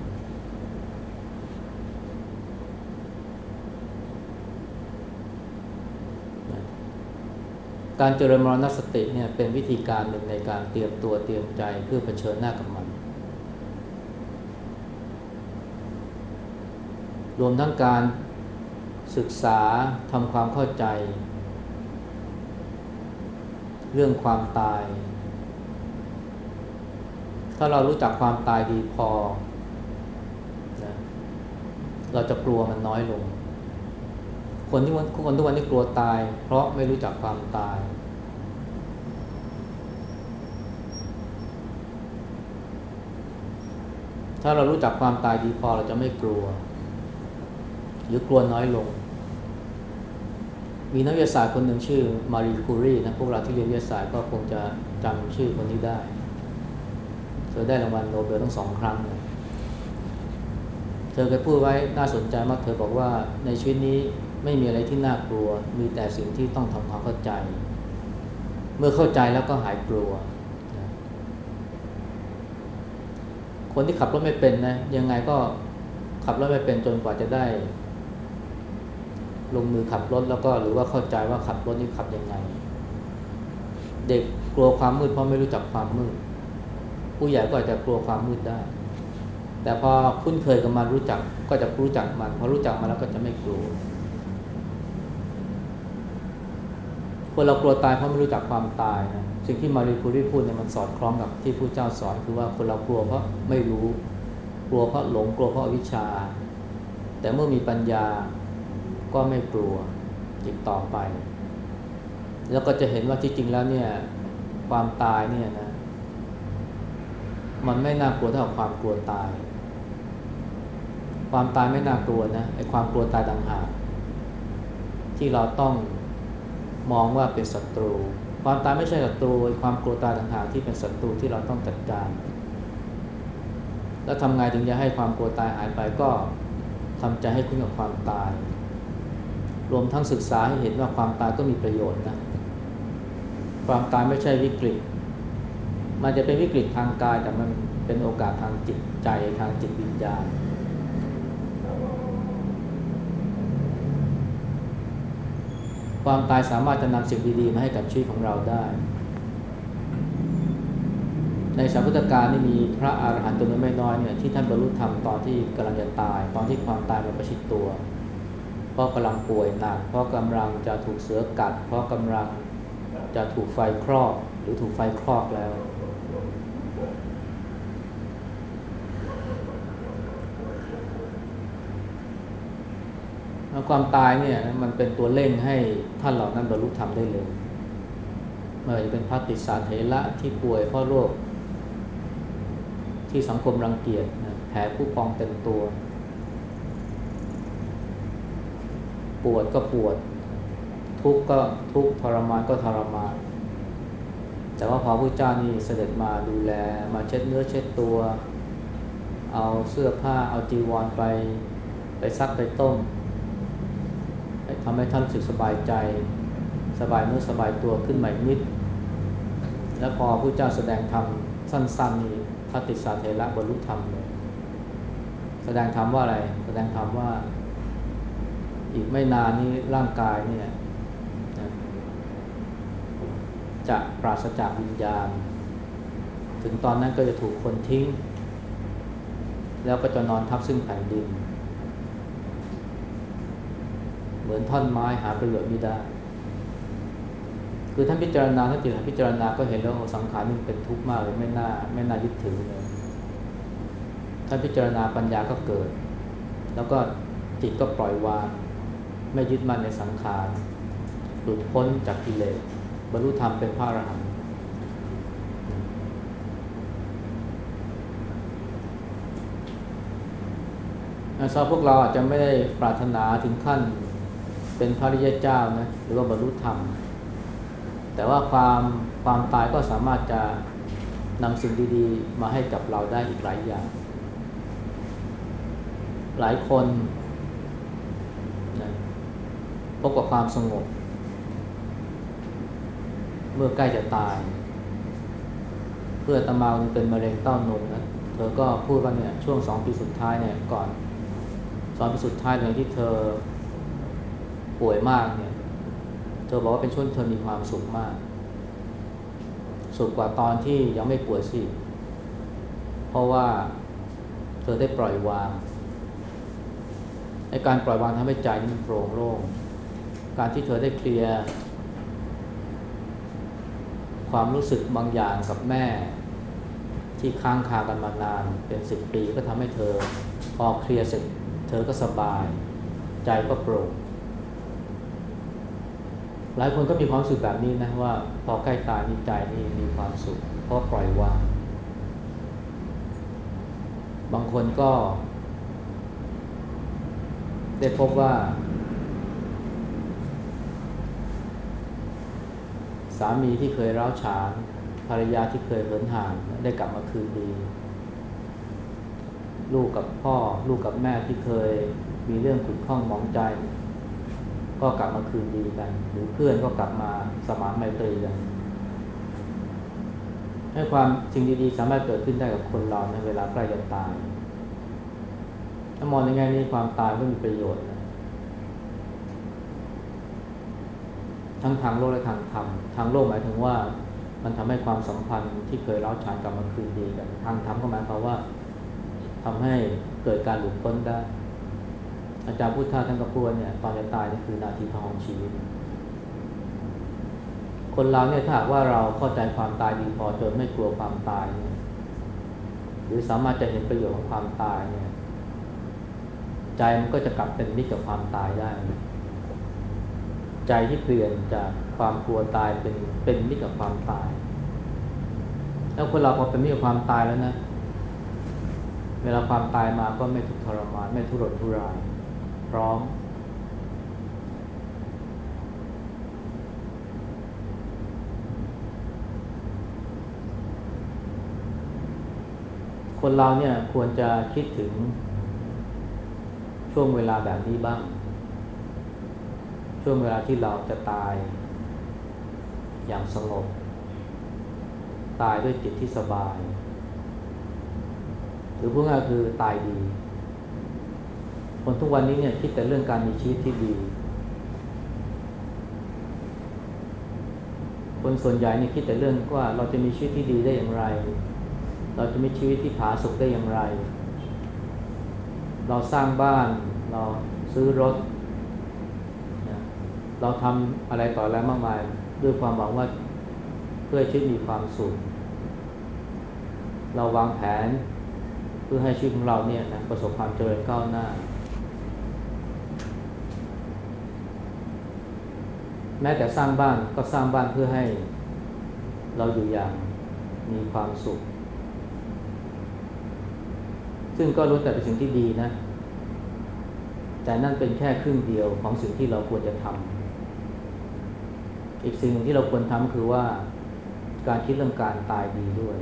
การเจริญมรณสติเนี่ยเป็นวิธีการหนึ่งในการเตรียมตัวเตรียมใจเพื่อเผชิญหน้ากับมัน รวมทั้งการศึกษาทำความเข้าใจ เรื่องความตาย ถ้าเรารู้จักความตายดีพอนะเราจะกลัวมันน้อยลง คนที่วันคนทุกวันนี้กลัวตาย เพราะไม่รู้จักความตาย ถ้าเรารู้จักความตายดีพอเราจะไม่กลัว หรือกลัวน้อยลง มีนักวิทยาศาสตร์คนหนึ่งชื่อมารีคูรีนะพวกเราที่เรียนวิทยาศาสตร์ก็คงจะจำชื่อคนนี้ได้เธอได้รางวัลโนเบลทั้งสองครั้งเลยเธอเคยพูดไว้น่าสนใจมากเธอบอกว่าในชีวิตนี้ ไม่มีอะไรที่น่ากลัว มีแต่สิ่งที่ต้องทำความเข้าใจ เมื่อเข้าใจแล้วก็หายกลัว คนที่ขับรถไม่เป็นนะ ยังไงก็ขับรถไม่เป็นจนกว่าจะได้ ลงมือขับรถแล้วก็หรือว่าเข้าใจว่าขับรถนี่ขับยังไง เด็กกลัวความมืดเพราะไม่รู้จักความมืด ผู้ใหญ่ก็อาจจะกลัวความมืดได้ แต่พอคุ้นเคยกับมันรู้จักก็จะรู้จักมันพอรู้จักมันแล้วก็จะไม่กลัว คนเรากลัวตายเพราะไม่รู้จักความตายนะสิ่งที่มารีคูรีพูดเนี่ยมันสอดคล้องกับที่ผู้เจ้าสอนคือว่าคนเรากลัวเพราะไม่รู้ กลัวเพราะหลงกลัวเพราะวิชา แต่เมื่อมีปัญญาก็ไม่กลัวอีกต่อไป แล้วก็จะเห็นว่าที่จริงแล้วเนี่ยความตายเนี่ยนะมันไม่น่ากลัวเท่าความกลัวตาย ความตายไม่น่ากลัวนะไอ้ความกลัวตายต่างหากที่เราต้อง มองว่าเป็นศัตรู ความตายไม่ใช่ศัตรู ความกลัวตายต่างหากที่เป็นศัตรูที่เราต้องจัดการ แล้วทำไงถึงจะให้ความกลัวตายหายไปก็ทำใจให้คุ้นกับความตาย รวมทั้งศึกษาให้เห็นว่าความตายก็มีประโยชน์นะความตายไม่ใช่วิกฤต มันจะเป็นวิกฤตทางกายแต่มันเป็นโอกาสทางจิตใจทางจิตวิญญาณ ความตายสามารถจะนำสิ่งดีๆมาให้กับชีวิตของเราได้ ในสมัยพุทธการนี่มีพระอาหารหันต์ตัวน้อยไม่น้อยเนี่ยที่ท่านบรรลุธรรมตอนที่กำลังจะตาย ตอนที่ความตายมาประชิดตัว เพราะกำลังป่วยหนักเพราะกำลังจะถูกเสือกัด เพราะกำลังจะถูกไฟคลอกหรือถูกไฟคลอกแล้ว แล้ว ความตายเนี่ยมันเป็นตัวเร่งให้ท่านเหล่านั้นบรรลุธรรมได้เลยไม่ว่าจะเป็นพระติสารเถระที่ป่วยเพราะโรค ที่สังคมรังเกียจนะแผลผู้พองเต็มตัว ปวดก็ปวด ทุกข์ก็ทุกข์ทรมานก็ทรมาน แต่ว่าพอพระเจ้านี่เสด็จมาดูแลมาเช็ดเนื้อเช็ดตัว เอาเสื้อผ้าเอาจีวรไป ไปซักไปต้ม ทำให้ท่านรู้สึกสบายใจ สบายเนื้อสบายตัวขึ้นใหม่นิด แล้วพอพระเจ้าแสดงธรรมสั้นๆนี่พระติสาเทระบรรลุธรรมเลยแสดงธรรมว่าอะไร แสดงธรรมว่า อีกไม่นานนี้ร่างกายเนี่ยจะปราศจากวิญญาณ ถึงตอนนั้นก็จะถูกคนทิ้ง แล้วก็จะนอนทับซึ่งแผ่นดิน เหมือนท่อนไม้หาประโยชน์ไม่ได้ คือท่านพิจารณาท่านจิตพิจารณาก็เห็นแล้วสังขารมันเป็นทุกข์มากเลยไม่น่าไม่น่ายึดถือเลยท่านพิจารณาปัญญาก็เกิด แล้วก็จิตก็ปล่อยวาง ไม่ยึดมั่นในสังขารหลุดพ้นจากกิเลสบรรลุธรรมเป็นพระอรหันต์สำหรับพวกเราอาจจะไม่ได้ปรารถนาถึงขั้น เป็นพระริยเจ้านะหรือว่าบรรลุธรรม แต่ว่าความความตายก็สามารถจะนำสิ่งดีๆ มาให้กับเราได้อีกหลายอย่าง หลายคนนะพบกับความสงบ เมื่อใกล้จะตาย เพื่อตะมาเป็นมะเร็งเต้านมนะเธอก็พูดว่าเนี่ยช่วงสองปีสุดท้ายเนี่ยก่อนสองปีสุดท้ายเลยที่เธอ ป่วยมากเนี่ย เธอบอกว่าเป็นช่วงเธอมีความสุขมาก สุขกว่าตอนที่ยังไม่ป่วยสิ เพราะว่าเธอได้ปล่อยวางในการปล่อยวางทำให้ใจนี่มันโปร่งโล่ง การที่เธอได้เคลียร์ความรู้สึกบางอย่างกับแม่ ที่ค้างคากันมานาน เป็นสิบปีก็ทำให้เธอ พอเคลียร์เสร็จ เธอก็สบาย ใจก็โปร่ง หลายคนก็มีความสึกแบบนี้นะว่าพอใกล้ตายนี่ใจนี่มีความสุขเพราะปล่อยวางบางคนก็ ได้พบว่า สามีที่เคยร้าวฉานภรรยาที่เคยเหินห่างได้กลับมาคืนดี ลูกกับพ่อ ลูกกับแม่ที่เคยมีเรื่องขุ่นข้องมองใจ ก็กลับมาคืนดีกัน หรือเพื่อนก็กลับมาสมานไมตรีกันให้ความสิ่งดีๆ สามารถเกิดขึ้นได้กับคนเราในเวลาใกล้จะตายถ้ามองในแง่นี้ความตายก็มีประโยชน์นะทั้งทางโลกและทางธรรม ทางโลกหมายถึงว่า มันทำให้ความสัมพันธ์ที่เคยร้าวฉานกลับมาคืนดีกัน ทางธรรมก็หมายความว่าทำให้เกิดการหลุดพ้นได้ อาจารย์พุทธาท่านก็พูดเนี่ยตอนจะตายนี่คือนาทีทองของชีวิต คนเราเนี่ยถ้าหากว่าเราเข้าใจความตายดีพอจนไม่กลัวความตายเนี่ยหรือสามารถจะเห็นประโยชน์ของความตายเนี่ย ใจมันก็จะกลับเป็นมิตรกับความตายได้ ใจที่เปลี่ยนจากความกลัวตายเป็นเป็นมิตรกับความตาย แล้วคนเราพอเป็นมิตรกับความตายแล้วนะ เวลาความตายมาก็ไม่ทุกข์ทรมานไม่ทุรนทุราย ร้อม คนเราเนี่ยควรจะคิดถึงช่วงเวลาแบบนี้บ้าง ช่วงเวลาที่เราจะตาย อย่างสงบ ตายด้วยจิตที่สบาย หรือพูดง่ายคือตายดี คนทุกวันนี้เนี่ยคิดแต่เรื่องการมีชีวิตที่ดี คนส่วนใหญ่เนี่ยคิดแต่เรื่องว่าเราจะมีชีวิตที่ดีได้อย่างไร เราจะมีชีวิตที่ผาสุกได้อย่างไร เราสร้างบ้านเราซื้อรถ เราทำอะไรต่ออะไรมากมาย ด้วยความหวังว่าเพื่อชีวิตมีความสุข เราวางแผนเพื่อให้ชีวิตของเราเนี่ยนะประสบความเจริญก้าวหน้า แม้แต่สร้างบ้านก็สร้างบ้านเพื่อให้เราอยู่อย่างมีความสุข ซึ่งก็รู้แต่เป็นสิ่งที่ดีนะ แต่นั่นเป็นแค่ครึ่งเดียวของสิ่งที่เราควรจะทำอีกสิ่งหนึ่งที่เราควรทำคือว่าการคิดเรื่องการตายดีด้วย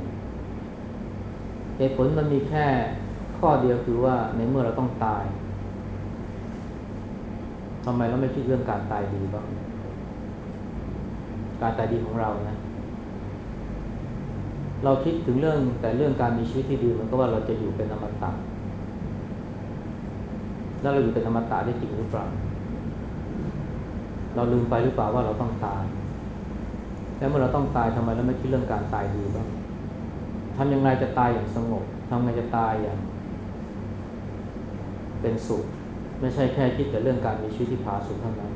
เหตุผลมันมีแค่ข้อเดียวคือว่าในเมื่อเราต้องตายทำไมเราไม่คิดเรื่องการตายดีบ้าง การตายดีของเรานะ เราคิดถึงเรื่องแต่เรื่องการมีชีวิตที่ดีมันก็ว่าเราจะอยู่เป็นอมตะแล้วเราอยู่เป็นอมตะได้จริงหรือเปล่า เราลืมไปหรือเปล่าว่าเราต้องตาย แล้วเมื่อเราต้องตายทำไมเราไม่คิดเรื่องการตายดีบ้างทำอยังไงจะตายอย่างสงบทำยังไงจะตายอย่าง เป็นสุข ไม่ใช่แค่คิดแต่เรื่องการมีชีวิตที่ผาสุกเท่านั้น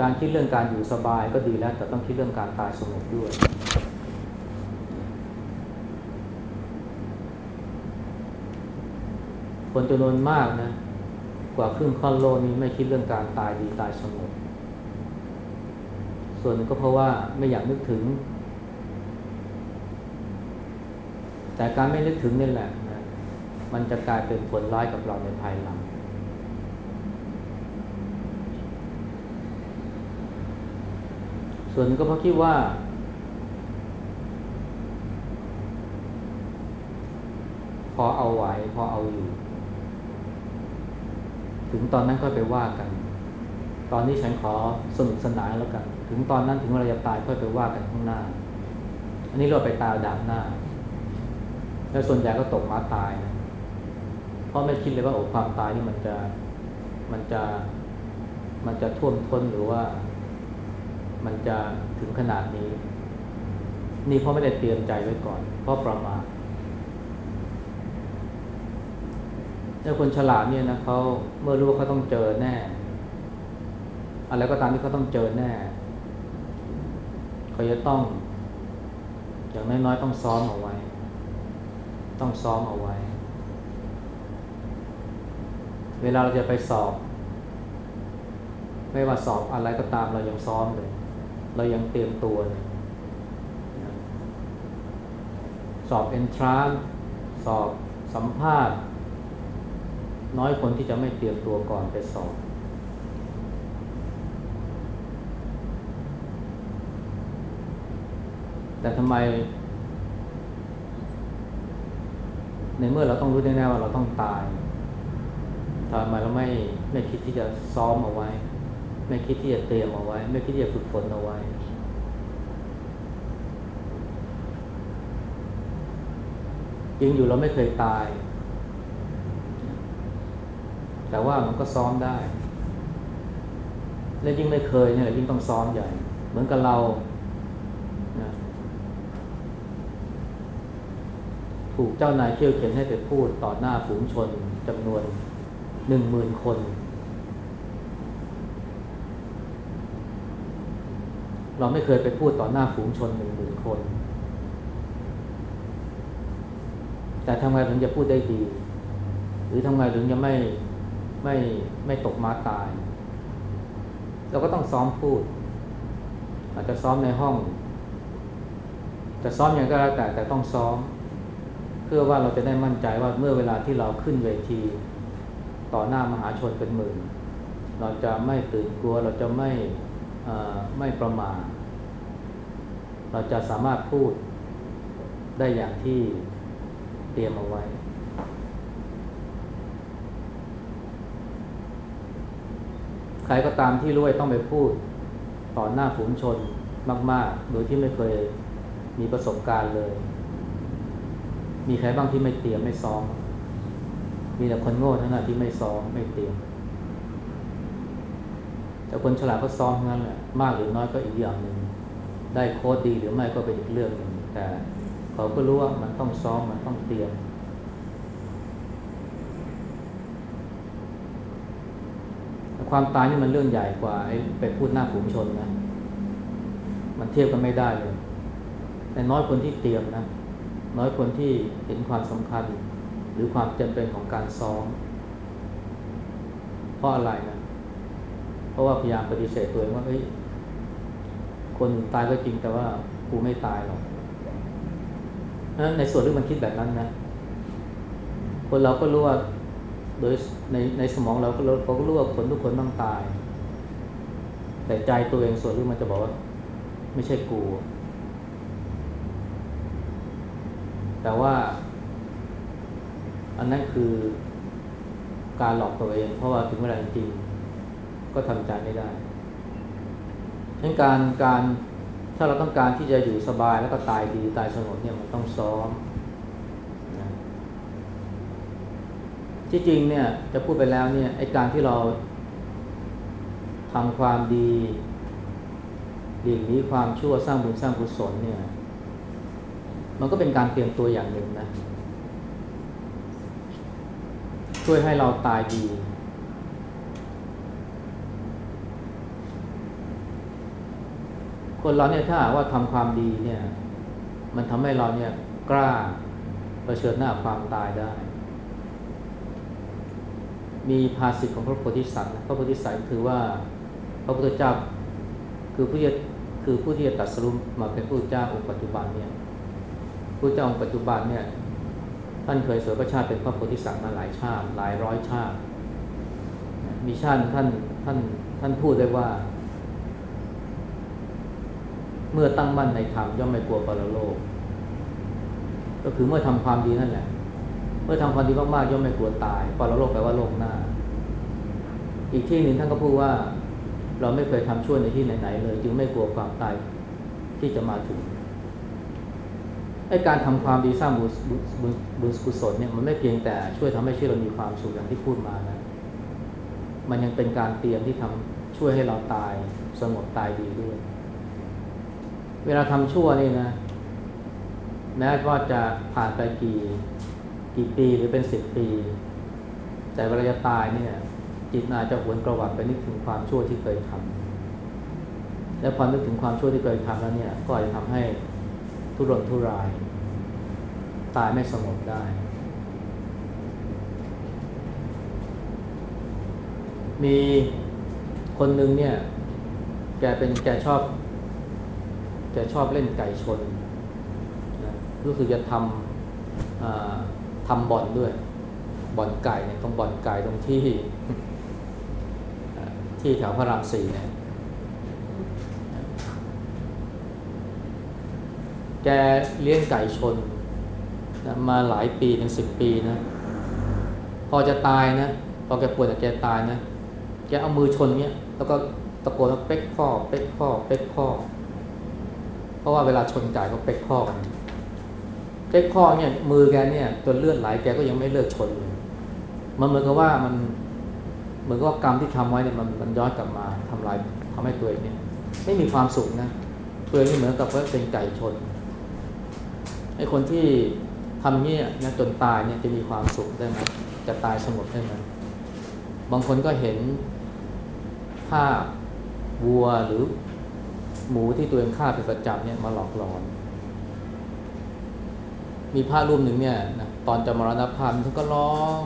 การคิดเรื่องการอยู่สบายก็ดีแล้ว แต่ต้องคิดเรื่องการตายสงบด้วย คนจำนวนมากนะ กว่าครึ่งค่อนโลนี้ไม่คิดเรื่องการตายดีตายสงบ ส่วนนึงก็เพราะว่าไม่อยากนึกถึง แต่การไม่นึกถึงนี่แหละนะมันจะกลายเป็นผลร้ายกับเราในภายหลัง ส่วนนึงก็เพราะคิดว่า พอเอาไหวพอเอาอยู่ ถึงตอนนั้นก็ไปว่ากัน ตอนนี้ฉันขอสนุกสนานแล้วกัน ถึงตอนนั้นถึงเวลาจะตายค่อยไปว่ากันข้างหน้า อันนี้เราไปตายดาบหน้า แล้วส่วนใหญ่ก็ตกมาตายนะเพราะไม่คิดเลยว่าโอ้ความตายนี่มันจะมันจะมันจะท่วมท้นหรือว่า มันจะถึงขนาดนี้ นี่เพราะไม่ได้เตรียมใจไว้ก่อน เพราะประมาทถ้าคนฉลาดเนี่ยนะเขาเมื่อรู้ว่าเขาต้องเจอแน่ อะไรก็ตามที่เขาต้องเจอแน่ เขาจะต้อง อย่างน้อยๆต้องซ้อมเอาไว้ ต้องซ้อมเอาไว้ เวลาเราจะไปสอบ ไม่ว่าสอบอะไรก็ตามเรายังซ้อมเลย เรายังเตรียมตัวนะสอบเอนทรานสอบสัมภาษณ์ น้อยคนที่จะไม่เตรียมตัวก่อนไปสอบ แต่ทำไม ในเมื่อเราต้องรู้แน่ๆว่าเราต้องตายทำไมเราไม่ไม่คิดที่จะซ้อมเอาไว้ ไม่คิดที่จะเตรียมเอาไว้ ไม่คิดที่จะฝึกฝนเอาไว้จริงอยู่เราไม่เคยตาย แต่ว่ามันก็ซ้อมได้ และยิ่งไม่เคยเนี่ยยิ่งต้องซ้อมใหญ่ เหมือนกับเรานะถูกเจ้านายเที่ยวเข็นให้ไปพูดต่อหน้าฝูงชนจำนวนหนึ่งหมื่นคน เราไม่เคยไปพูดต่อหน้าฝูงชนหนึ่งหมื่นคน แต่ทำไมถึงจะพูดได้ดี หรือทำไมถึงจะไม่ไม่ไม่ตกม้าตาย เราก็ต้องซ้อมพูด อาจจะซ้อมในห้อง จะซ้อมอย่างก็แล้วแต่แต่ต้องซ้อม เพื่อว่าเราจะได้มั่นใจว่าเมื่อเวลาที่เราขึ้นเวที ต่อหน้ามหาชนเป็นหมื่น เราจะไม่ตื่นกลัวเราจะไม่ ไม่ประมาทเราจะสามารถพูดได้อย่างที่เตรียมเอาไว้ ใครก็ตามที่รู้ว่าต้องไปพูดต่อหน้าฝูงชนมาก ๆ โดยที่ไม่เคยมีประสบการณ์เลย มีใครบ้างที่ไม่เตรียมไม่ซ้อม มีแต่คนโง่เท่านั้นที่ไม่ซ้อมไม่เตรียม แต่คนฉลาดก็ซ้อมทั้งนั้นแหละมากหรือน้อยก็อีกอย่างหนึ่งได้โค้ดดีหรือไม่ก็เป็นอีกเรื่องหนึ่งแต่เขาก็รู้ว่ามันต้องซ้อมมันต้องเตรียมความตายนี่มันเรื่องใหญ่กว่าไอ้ไปพูดหน้าฝูงชนนะมันเทียบกันไม่ได้เลย แต่น้อยคนที่เตรียมนะ น้อยคนที่เห็นความสำคัญ หรือความจำเป็นของการซ้อมเพราะอะไรนะ ราะว่าพยายามปฏิเสธตัวเองว่าเฮ้ยคนตายก็จริงแต่ว่ากูไม่ตายหรอกนั้นในส่วนที่มันคิดแบบนั้นนะ คนเราก็รู้ว่าโดยในในสมองเราก็รู้เราก็รู้ว่าคนทุกคนต้องตาย แต่ใจตัวเองส่วนที่มันจะบอกว่า ไม่ใช่กู แต่ว่า อันนั้นคือการหลอกตัวเอง เพราะว่าถึงเวลาจริง ก็ทำใจไม่ได้ฉะนั้นการการถ้าเราต้องการที่จะอยู่สบายแล้วก็ตายดีตายสงบเนี่ยมันต้องซ้อมนะที่จริงเนี่ยจะพูดไปแล้วเนี่ยไอการที่เราทำความดีหลีกหนีความชั่วสร้างบุญสร้างกุศลเนี่ย มันก็เป็นการเตรียมตัวอย่างหนึ่งนะ ช่วยให้เราตายดี คนเราเนี่ยถ้าว่าทำความดีเนี่ย มันทำให้เราเนี่ยกล้าเผชิญหน้าความตายได้ มีภาษิตของพระโพธิสัตว์นะพระโพธิสัตว์คือว่าพระพุทธเจ้าคือผู้ที่คือผู้ที่จะตัดสรุปมาเป็นผู้เจ้าองค์ปัจจุบันเนี่ยผู้เจ้าองค์ปัจจุบันเนี่ยท่านเคยเสวยพระชาติเป็นพระโพธิสัตว์มาหลายชาติ หลายร้อยชาติ มีชาติท่านท่านท่านพูดได้ว่า เมื่อตั้งมั่นในธรรมย่อมไม่กลัวปรโลก ก็คือเมื่อทำความดีนั่นแหละ เมื่อทำความดีมากๆย่อมไม่กลัวตายปรโลกแปลว่าโลกหน้า อีกที่หนึ่งท่านก็พูดว่า เราไม่เคยทำชั่วในที่ไหนๆเลย จึงไม่กลัวความตายที่จะมาถึงไอ้การทำความดีสร้างบุญบุญบุญบุญกุศลเนี่ยมันไม่เพียงแต่ช่วยทำให้ชีวิตเรามีความสุขอย่างที่พูดมานะ มันยังเป็นการเตรียมที่ทำช่วยให้เราตายสงบตายดีด้วย เวลาทำชั่วนี่นะ แม้ว่าจะผ่านไปกี่กี่ปีหรือเป็นสิบปี แต่เวลาจะตายเนี่ย จิตอาจจะหวนกระวับไปนึกถึงความชั่วที่เคยทำและพอนึกถึงความชั่วที่เคยทำแล้วเนี่ย ก็อาจจะทำให้ทุรนทุราย ตายไม่สงบได้ มีคนหนึ่งเนี่ย แกเป็นแกชอบ แกชอบเล่นไก่ชนนะรู้สึกจะทำทำบ่อนด้วย บ่อนไก่เนี่ยตรงบ่อนไก่ตรงที่ที่แถวพระรามสี่เนี่ยแกเลี้ยงไก่ชนนะมาหลายปีเป็นสิบปีนะ พอจะตายนะ พอแกป่วยแต่แกตายนะ แกเอามือชนเงี้ย แล้วก็ตะโกนเป๊กพ่อเป๊กพ่อเป๊กพ่อ ราะว่าเวลาชนไก่ก็เป๊กพ่อกันเป๊กพ่อเนี่ยมือแกเนี่ยจนเลือดไหลแกก็ยังไม่เลิกชนเลยมันเหมือนกับว่ามันเหมือนกับกรรมที่ทำไว้เนี่ยมันมันย้อนกลับมาทำลายทำให้ตัวเองเนี่ยไม่มีความสุขนะตัวเองนี่เหมือนกับว่าเป็นไก่ชนไอ้คนที่ทำเนี่ยนะจนตายเนี่ยจะมีความสุขได้ไหมจะตายสงบได้ไหมบางคนก็เห็นภาพวัวหรือ หมูที่ตัวเองฆ่าเป็นประจำเนี่ยมาหลอกหลอน มีพระรูปหนึ่งเนี่ยนะตอนจะมรณภาพท่านก็ร้อง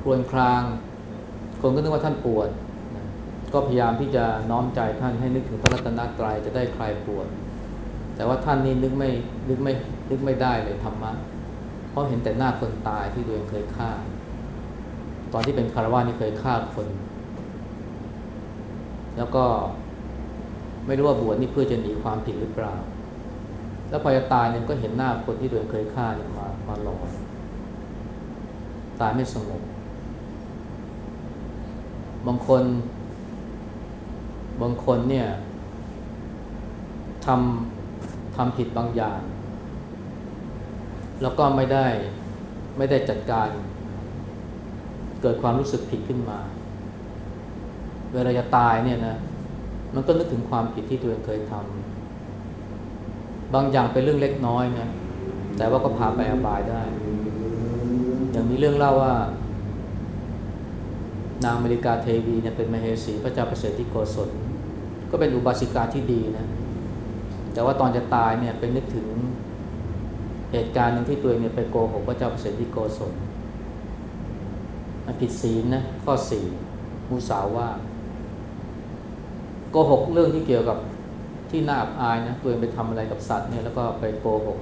ครวญคราง คนก็นึกว่าท่านปวดนะก็พยายามที่จะน้อมใจท่านให้นึกถึงพระรัตนตรัยจะได้คลายปวด แต่ว่าท่านนี่นึกไม่นึกไม่นึกไม่ได้เลยธรรมะเพราะเห็นแต่หน้าคนตายที่ตัวเองเคยฆ่า ตอนที่เป็นคารวานี่เคยฆ่าคน แล้วก็ ไม่รู้ว่าบวชนี่เพื่อจะหนีความผิดหรือเปล่า แล้วพอจะตายเนี่ยก็เห็นหน้าคนที่ตัวเองเคยฆ่าเนี่ยมามาหลอกตายไม่สงบบางคน บางคนเนี่ยทำทำผิดบางอย่าง แล้วก็ไม่ได้ไม่ได้จัดการ เกิดความรู้สึกผิดขึ้นมา เวลาจะตายเนี่ยนะ มันก็นึกถึงความผิดที่ตัวเองเคยทำบางอย่างเป็นเรื่องเล็กน้อยนะแต่ว่าก็พาไปอบายได้ อย่างมีเรื่องเล่าว่า นางอเมริกาเทวีเนี่ยเป็นมเหสีพระเจ้าประเสริฐที่โกศลก็เป็นอุบาสิกาที่ดีนะ แต่ว่าตอนจะตายเนี่ยเป็นนึกถึงเหตุการณ์หนึ่งที่ตัวเองเนี่ยไปโกหกพระเจ้าประเสริฐที่โกศลมันผิดศีลนะข้อสี่มุสาวาท โกหกเรื่องที่เกี่ยวกับที่น่าอับอายนะตัวเองไปทำอะไรกับสัตว์เนี่ยแล้วก็ไปโกหก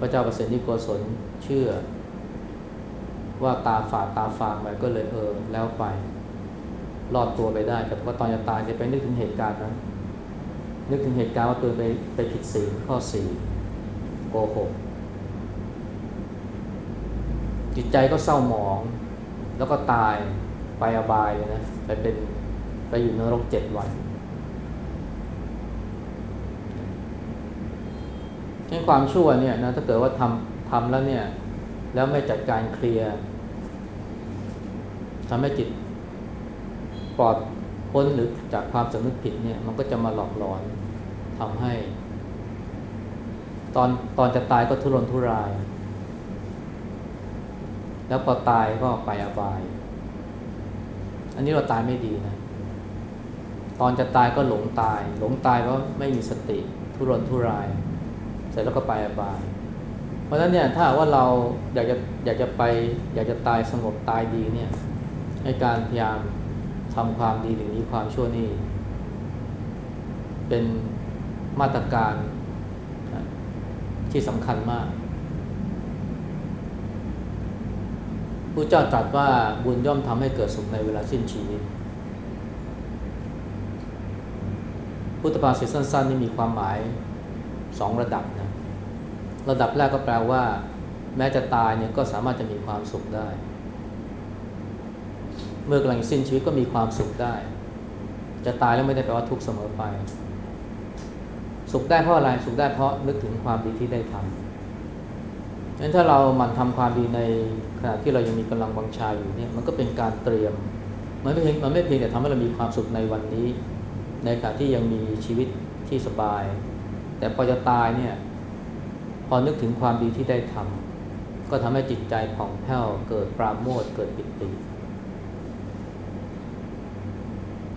พระเจ้าประเสริฐที่โกศลเชื่อ ว่าตาฝาดตาฝาดไปก็เลยเออแล้วไปรอดตัวไปได้ แต่ว่าตอนจะตายจะไปนึกถึงเหตุการณ์นั้นนึกถึงเหตุการณ์ว่าตัวไปไปผิดศีลข้อสี่โกหกจิตใจก็เศร้าหมอง แล้วก็ตายไปอบายเลยนะไปเป็นไปอยู่นรกเจ็ดวัน นี่ความชั่วเนี่ยนะถ้าเกิดว่าทำทำแล้วเนี่ย แล้วไม่จัดการเคลียร์ทำให้จิตปลอดพ้นหรือจากความสำนึกผิดเนี่ย มันก็จะมาหลอกหลอนทำให้ ตอนตอนจะตายก็ทุรนทุราย แล้วพอตายก็ไปอบาย อันนี้เราตายไม่ดีนะ ตอนจะตายก็หลงตาย หลงตายเพราะไม่มีสติทุรนทุราย ร็จแล้วก็ไปอบาย เพราะฉะนั้นเนี่ยถ้าว่าเราอยากจะอยากจะไป อยากจะตายสงบตายดีเนี่ยให้การพยายามทำความดีหรือนี้ความชั่วนี่เป็นมาตรการที่สำคัญมากพระเจ้าตรัสว่าบุญย่อมทำให้เกิดสุขในเวลาสิ้นชีวิต พุทธภาษิตสั้น ๆ นี่มีความหมายสองระดับนะ ระดับแรกก็แปลว่า แม้จะตายเนี่ยก็สามารถจะมีความสุขได้ เมื่อกำลังสิ้นชีวิตก็มีความสุขได้ จะตายแล้วไม่ได้แปลว่าทุกข์เสมอไป สุขได้เพราะอะไรสุขได้เพราะนึกถึงความดีที่ได้ทำงั้นถ้าเราหมั่นทำความดีในขณะที่เรายังมีกำลังวังชาอยู่เนี่ยมันก็เป็นการเตรียมมันไม่เพียงมันไม่เพียงแต่ทำให้เรามีความสุขในวันนี้ ในขณะที่ยังมีชีวิตที่สบาย แต่พอจะตายเนี่ย พอนึกถึงความดีที่ได้ทำก็ทำให้จิตใจผ่องแผ้วเกิดปราโมทเกิดปิติ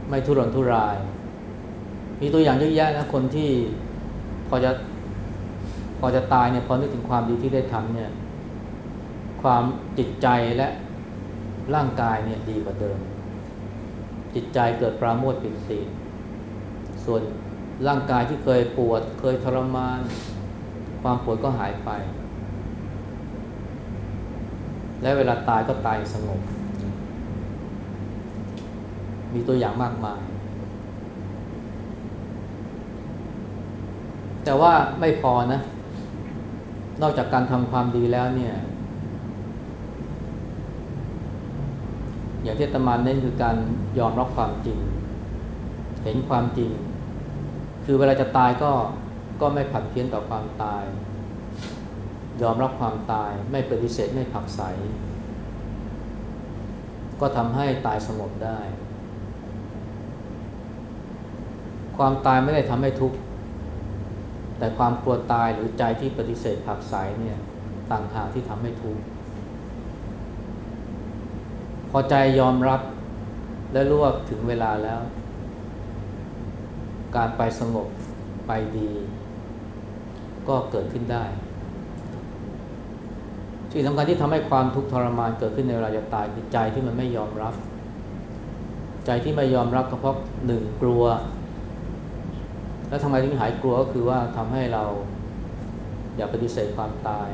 ไม่ทุรนทุราย มีตัวอย่างเยอะแยะนะคนที่พอจะพอจะตายเนี่ยพอนึกถึงความดีที่ได้ทำเนี่ยความจิตใจและร่างกายเนี่ยดีกว่าเดิม จิตใจเกิดปราโมทปิติส่วนร่างกายที่เคยปวดเคยทรมาน ความปวดก็หายไป และเวลาตายก็ตายสงบ มีตัวอย่างมากมาย แต่ว่าไม่พอนะ นอกจากการทำความดีแล้วเนี่ยอย่างที่ตมาเน้นคือการยอมรับความจริง เห็นความจริง คือเวลาจะตายก็ ก็ไม่ผัดเพี้ยนต่อความตาย ยอมรับความตายไม่ปฏิเสธไม่ผักใส ก็ทำให้ตายสงบได้ ความตายไม่ได้ทำให้ทุกข์แต่ความกลัวตายหรือใจที่ปฏิเสธผักใสเนี่ยต่างหากที่ทำให้ทุกข์พอใจยอมรับและรู้ว่าถึงเวลาแล้ว การไปสงบไปดี ก็เกิดขึ้นได้สิ่งสำคัญที่ทำให้ความทุกข์ทรมานเกิดขึ้นในเวลาจะตายคือใจที่มันไม่ยอมรับ ใจที่ไม่ยอมรับก็เพราะหนึ่งกลัว แล้วทำไมถึงหายกลัวก็คือว่าทำให้เราอย่าปฏิเสธความตาย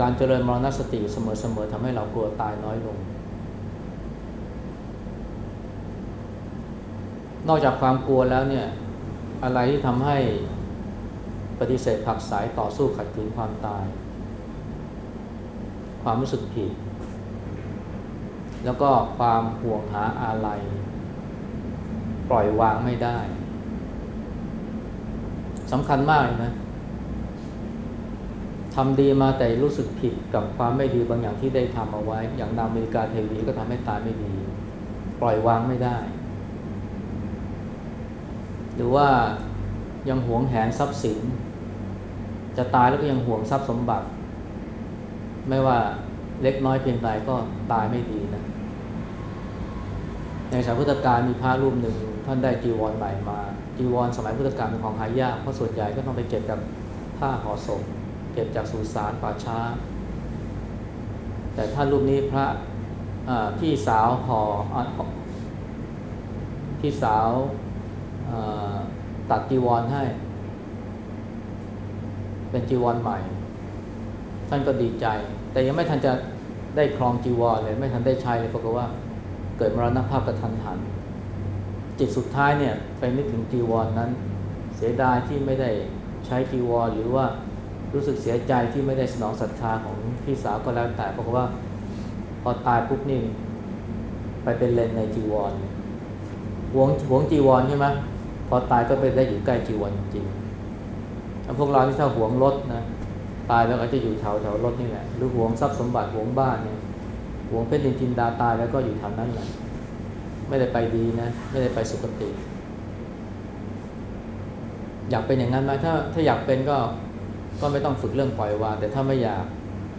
การเจริญมรณสติเสมอๆทำให้เรากลัวตายน้อยลง นอกจากความกลัวแล้วเนี่ยอะไรที่ทำให้ ปฏิเสธผักสายต่อสู้ขัดขืนความตาย ความรู้สึกผิด แล้วก็ความห่วงหาอะไรปล่อยวางไม่ได้สำคัญมากเลยนะทำดีมาแต่รู้สึกผิดกับความไม่ดีบางอย่างที่ได้ทำเอาไว้ อย่างนาอเมริกาเทวีก็ทำให้ตายไม่ดี ปล่อยวางไม่ได้ หรือว่ายังหวงแหนทรัพย์สิน จะตายแล้วก็ยังห่วงทรัพย์สมบัติ ไม่ว่าเล็กน้อยเพียงใดก็ตายไม่ดีนะในสมัยพุทธกาลมีพระรูปหนึ่งท่านได้จีวรใหม่มา จีวรสมัยพุทธกาลเป็นของหายากเพราะส่วนใหญ่ก็ต้องไปเก็บจากผ้าห่อศพเก็บจากสุสานป่าช้า แต่ท่านรูปนี้พระพี่สาวห่ออพี่สาวตัดจีวรให้ เป็นจีวรใหม่ ท่านก็ดีใจ แต่ยังไม่ทันจะได้ครองจีวรเลยไม่ทันได้ใช้เลยปรากฏว่าเกิดมรณภาพกระทันหัน จิตสุดท้ายเนี่ยไปนึกถึงจีวรนนั้น เสียดายที่ไม่ได้ใช้จีวรหรือว่ารู้สึกเสียใจที่ไม่ได้สนองศรัทธาของพี่สาวก็แล้วแต่เพราะว่า พอตายปุ๊บนี่ไปเป็นเลนในจีวรหวงหวงจีวรใช่ไหมพอตายก็ไปได้อยู่ใกล้จีวรจริง แล้วพวกเราที่ถ้าหวงรถนะตายแล้วก็จะอยู่แถวแถวรถนี่แหละหรือหวงทรัพย์สมบัติหวงบ้านเนี่ยหวงเพชรดินจินดาตายแล้วก็อยู่แถวนั้นแหละไม่ได้ไปดีนะ ไม่ได้ไปสุคติ อยากเป็นอย่างนั้นไหมถ้าถ้าอยากเป็นก็ก็ไม่ต้องฝึกเรื่องปล่อยวางแต่ถ้าไม่อยาก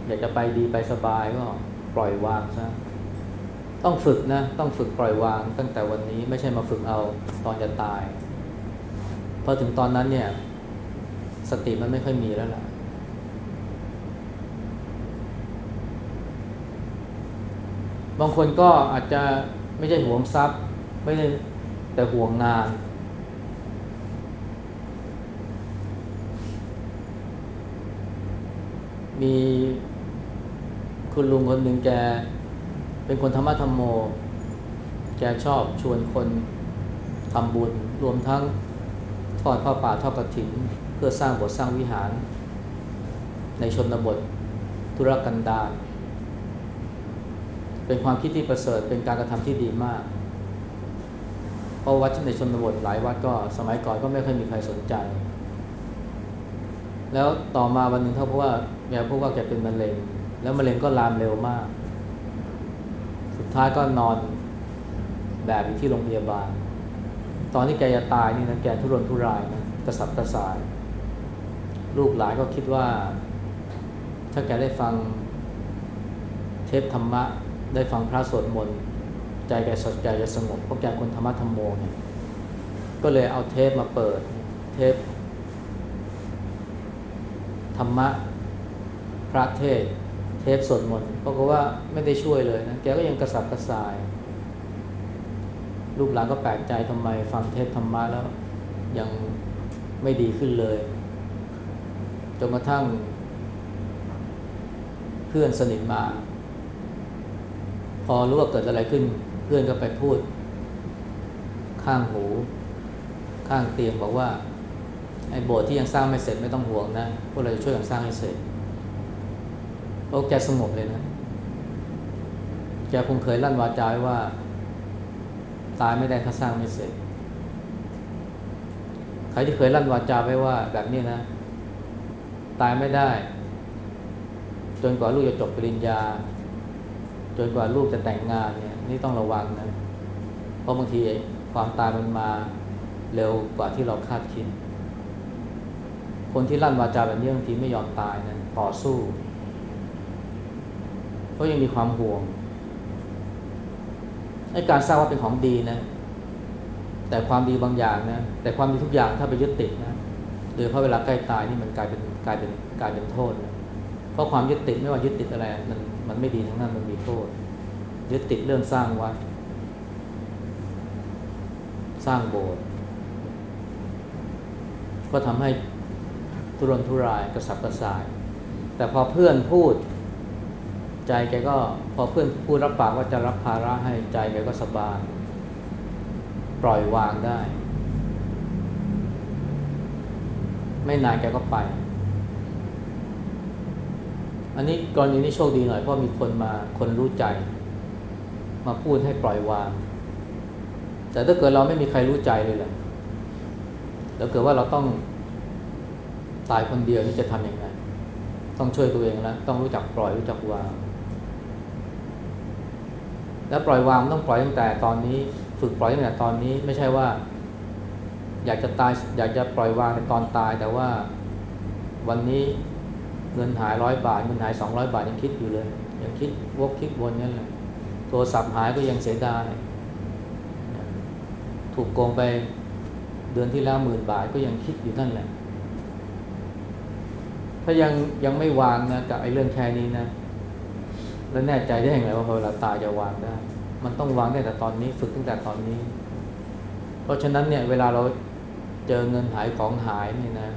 อยากจะไปดีไปสบายก็ปล่อยวางซะต้องฝึกนะ ต้องฝึกปล่อยวาง ตั้งแต่วันนี้ไม่ใช่มาฝึกเอาตอนจะตายพอถึงตอนนั้นเนี่ย สติมันไม่ค่อยมีแล้วล่ะบางคนก็อาจจะไม่ใช่ห่วงทรัพย์ ไม่ได้แต่ห่วงงาน มีคุณลุงคนหนึ่งแก เป็นคนธรรมะธรรมโม แกชอบชวนคนทำบุญ รวมทั้งทอดผ้าป่าทอดกระถิน พื่อสร้างโบสถ์สร้างวิหาร ในชนบทธุรกันดารเป็นความคิดที่ประเสริฐเป็นการกระทำที่ดีมากเพราะวัดในชนบทหลายวัดก็สมัยก่อนก็ไม่เคยมีใครสนใจ แล้วต่อมาวันหนึ่งเขาพบว่าแกพบว่าแกเป็นมะเร็ง แล้วมะเร็งก็ลามเร็วมาก สุดท้ายก็นอนแบบอยู่ที่โรงพยาบาล ตอนที่แกจะตายนี่นะแกทุรนทุรายนะกระสับกระส่าย ลูกหลานก็คิดว่า ถ้าแกได้ฟังเทปธรรมะ ได้ฟังพระสวดมนต์ใจแกสดใจจะสงบเพราะแกคนธรรมะธรรมโมเนี่ยก็เลยเอาเทปมาเปิดเทปธรรมะพระเทศ เทปสวดมนต์ปรากฏว่าไม่ได้ช่วยเลยนะแกก็ยังกระสับกระส่าย ลูกหลานก็แปลกใจทำไมฟังเทปธรรมะแล้วยังไม่ดีขึ้นเลย จนกระทั่ง เพื่อนสนิทมา พอรู้ว่าเกิดอะไรขึ้น เพื่อนก็ไปพูด ข้างหู ข้างเตียงบอกว่าไอ้โบสถ์ที่ยังสร้างไม่เสร็จไม่ต้องห่วงนะพวกเราจะช่วยกันสร้างให้เสร็จโอ้แกสงบเลยนะแกคงเคยลั่นวาจาไว้ว่า ตายไม่ได้ถ้าสร้างไม่เสร็จ ใครที่เคยลั่นวาจาไว้ว่าแบบนี้นะ ตายไม่ได้ จนกว่าลูกจะจบปริญญา จนกว่าลูกจะแต่งงานเนี่ยนี่ต้องระวังนะเพราะบางทีความตายมันมาเร็วกว่าที่เราคาดคิด คนที่ลั่นวาจาแบบนี้บางทีไม่ยอมตายนะต่อสู้เพราะยังมีความห่วงไอ้การสร้างว่าเป็นของดีนะ แต่ความดีบางอย่างนะแต่ความดีทุกอย่างถ้าไปยึดติดนะ โดยเพราะเวลาใกล้ตายนี่มันกลายเป็นกลายเป็นกลายเป็นโทษนะเพราะความยึดติดไม่ว่ายึดติดอะไรมันมันไม่ดีทั้งนั้นมันมีโทษ ยึดติดเรื่องสร้างวัด สร้างโบสถ์ก็ทำให้ทุรนทุรายกระสับกระส่าย แต่พอเพื่อนพูด ใจแกก็พอเพื่อนพูดรับปากว่าจะรับภาระให้ใจแกก็สบาย ปล่อยวางได้ ไม่นานแกก็ไป อันนี้กรณีนี้โชคดีหน่อยเพราะมีคนมาคนรู้ใจ มาพูดให้ปล่อยวาง แต่ถ้าเกิดเราไม่มีใครรู้ใจเลยล่ะแล้วเกิดว่าเราต้องตายคนเดียวนี่จะทำยังไง ต้องช่วยตัวเองแล้วต้องรู้จักปล่อยรู้จักวาง แล้วปล่อยวางต้องปล่อยตั้งแต่ตอนนี้ ฝึกปล่อยตั้งแต่ตอนนี้ไม่ใช่ว่า อยากจะตายอยากจะปล่อยวางในตอนตาย แต่ว่าวันนี้เงินหายร้อยบาทเงินหายสองร้อยบาทยังคิดอยู่เลยยังคิดวกคิดวนนั่นแหละโทรศัพท์หายก็ยังเสียดายถูกโกงไปเดือนที่แล้วหมื่นบาทก็ยังคิดอยู่นั่นแหละ ถ้ายังยังไม่วางนะกับไอ้เรื่องแค่นี้นะ แล้วแน่ใจได้ยังไงว่าพอเวลาตายจะวางได้ มันต้องวางตั้งแต่ตอนนี้ฝึกตั้งแต่ตอนนี้ เพราะฉะนั้นเนี่ยเวลาเรา เจอเงินหายของหายนี่นะ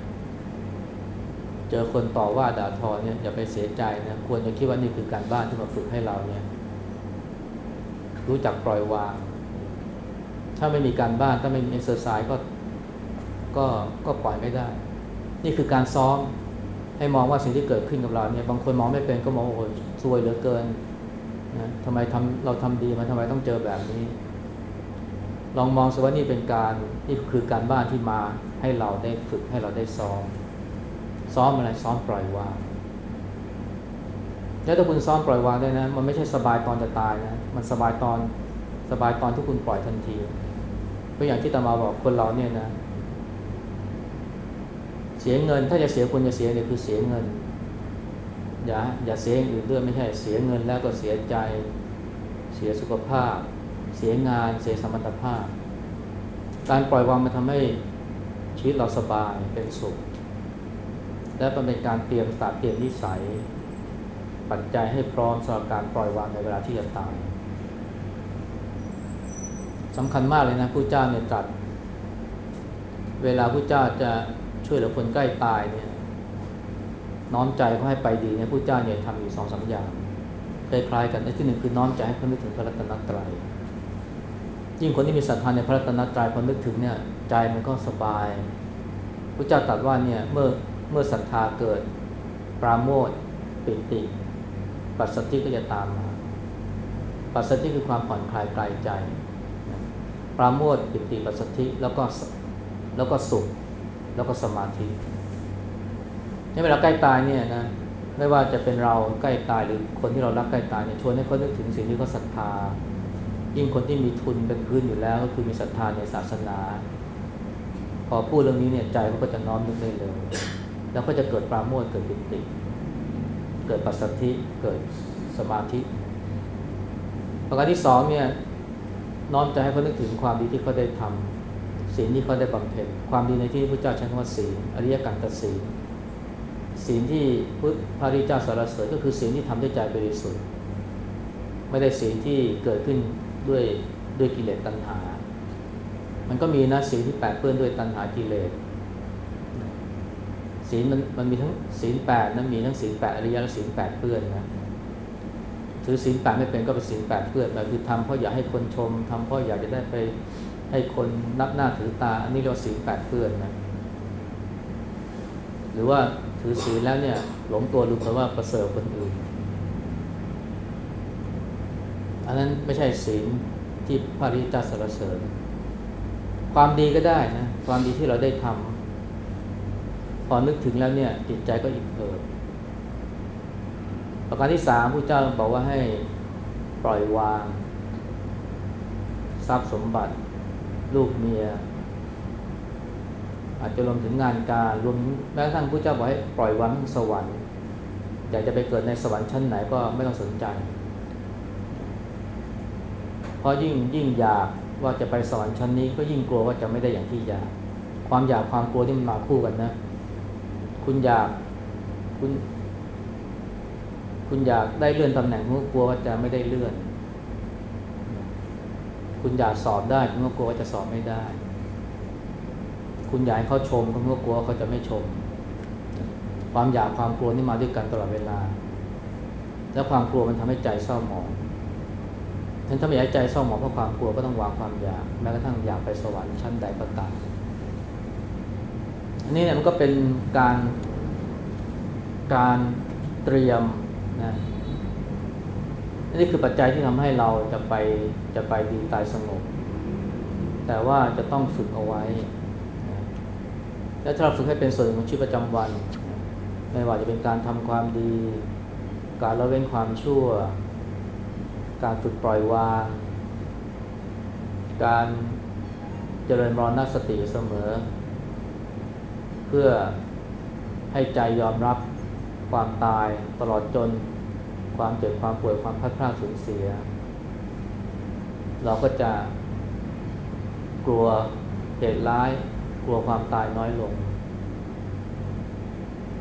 เจอคนต่อว่าด่าทอเนี่ยอย่าไปเสียใจนะควรจะคิดว่านี่คือการบ้านที่มาฝึกให้เราเนี่ย รู้จักปล่อยวาง ถ้าไม่มีการบ้านถ้าไม่มี exercise ก็ก็ก็ปล่อยไม่ได้ นี่คือการซ้อมให้มองว่าสิ่งที่เกิดขึ้นกับเราเนี่ยบางคนมองไม่เป็นก็มองว่าโอ้ยซวยเหลือเกินนะทำไมทำเราทำดีมาทำไมต้องเจอแบบนี้ ลองมองสว่านี่เป็นการนี่คือการบ้านที่มาให้เราได้ฝึกให้เราได้ซ้อม ซ้อมอะไรซ้อมปล่อยวางแล้วถ้าคุณซ้อมปล่อยวางได้นะ มันไม่ใช่สบายตอนจะตายนะ มันสบายตอนสบายตอนที่คุณปล่อยทันทีเพราะอย่างที่ตามาบอกคนเราเนี่ยนะ เสียเงินถ้าจะเสียคุณจะเสียเนี่ยคือเสียเงิน อย่าอย่าเสียอย่างอื่นด้วยไม่ใช่เสียเงินแล้วก็เสียใจ เสียสุขภาพ เสียงานเสียสมรรถภาพ การปล่อยวางมันทำให้ชีวิตเราสบายเป็นสุข และเป็นการเตรียมตัดเตรียมนิสัย ปัจจัยให้พร้อมสำหรับการปล่อยวางในเวลาที่จะตายสำคัญมากเลยนะผู้เจ้าเนี่ยตรัสเวลาผู้เจ้าจะช่วยเหลือคนใกล้ตายเนี่ยน้อมใจเขาให้ไปดีเนี่ยผู้เจ้าเนี่ยทำอยู่สองสามอย่างคล้ายๆกันในที่หนึ่งคือน้อมใจให้เขานึกถึงพระรัตนตรัย ยิ่งคนที่มีศรัทธาในพระรัตนตรัยพอนึกถึงเนี่ยใจมันก็สบายพระเจ้าตรัสว่าเนี่ยเมื่อเมื่อศรัทธาเกิดปราโมทปิติปัสสติก็จะตามมาปัสสติคือความผ่อนคลายกายใจ ปราโมทปิติปัสสติแล้วก็แล้วก็สุข แล้วก็สมาธิในเวลาใกล้ตายเนี่ยนะไม่ว่าจะเป็นเราใกล้ตายหรือคนที่เรารักใกล้ตายเนี่ยชวนให้เขานึกถึงสิ่งที่เขาศรัทธา ยิ่งคนที่มีทุนเป็นพื้นอยู่แล้วก็คือมีศรัทธาในศาสนา พอพูดเรื่องนี้เนี่ยใจเขาก็จะน้อมนึกได้เลย แล้วก็จะเกิดปราโมทย์เกิดปิติ เกิดปัสสัทธิเกิดสมาธิ ประการที่สองเนี่ยน้อมใจให้เขานึกถึงความดีที่เขาได้ทำศีลที่เขาได้บำเพ็ญความดีในที่พระเจ้าใช้คำว่าศีลอริยกันตศีลศีลที่พุทธพระริเจ้าสารเสริญก็คือศีลที่ทำด้วยใจบริสุทธิ์ไม่ได้ศีลที่เกิดขึ้น ด้วยด้วยกิเลสตัณหา มันก็มีนะศีลที่แปดเปื้อนด้วยตัณหากิเลสศีลมันมันมีทั้งศีลแปดนะมีทั้งศีลแปดอริยและศีลแปดเปื้อนนะถือศีลแปดไม่เป็นก็เป็นศีลแปดเปื้อนแบบคือทำเพราะอยากให้คนชมทำเพราะอยากจะได้ไปให้คนนับหน้าถือตา อันนี้เรียกว่าศีลแปดเปื้อนนะหรือว่าถือศีลแล้วเนี่ยหลงตัวลืมไปว่าประเสริฐคนอื่น อันนั้นไม่ใช่ศีลที่พระริจาสรเสริญ ความดีก็ได้นะ ความดีที่เราได้ทำพอนึกถึงแล้วเนี่ยจิตใจก็อิ่มเอิบประการที่สามผู้เจ้าบอกว่าให้ปล่อยวาง ทรัพย์สมบัติ ลูกเมีย อาจจะรวมถึงงานการรวมแม้กระทั่งผู้เจ้าบอกให้ปล่อยวางสวรรค์ อยากจะไปเกิดในสวรรค์ชั้นไหนก็ไม่ต้องสนใจ ราะยิ่งยิ่งอยากว่าจะไปสวรรค์ชั้นนี้ก็ยิ่งกลัวว่าจะไม่ได้อย่างที่อยาก ความอยากความกลัวที่มันมาคู่กันนะ คุณอยากคุณ คุณอยากได้เลื่อนตำแหน่งคุณก็กลัวว่าจะไม่ได้เลื่อน คุณอยากสอบได้คุณก็กลัวว่าจะสอบไม่ได้ คุณอยากให้เขาชมคุณก็กลัวเขาจะไม่ชม ความอยากความกลัวนี่มาด้วยกันตลอดเวลา แล้วความกลัวมันทำให้ใจเศร้าหมอง ฉันถ้าไม่อยากให้ใจเศร้าหมองเพราะความกลัวก็ต้องวางความอยากแม้กระทั่งอยากไปสวรรค์ชั้นใดก็ตามอันนี้เนี่ยมันก็เป็นการการเตรียมนะนี่คือปัจจัยที่ทำให้เราจะไปจะไปดีตายสงบ แต่ว่าจะต้องฝึกเอาไว้นะและถ้าเราฝึกให้เป็นส่วนของชีวิตประจำวันนะไม่ว่าจะเป็นการทำความดี การละเว้นความชั่ว การฝึกปล่อยวาง การเจริญมรณสติเสมอ เพื่อให้ใจยอมรับความตายตลอดจนความเจ็บความป่วยความพลาดพลาดสูญเสีย เราก็จะกลัวเหตุร้าย กลัวความตายน้อยลง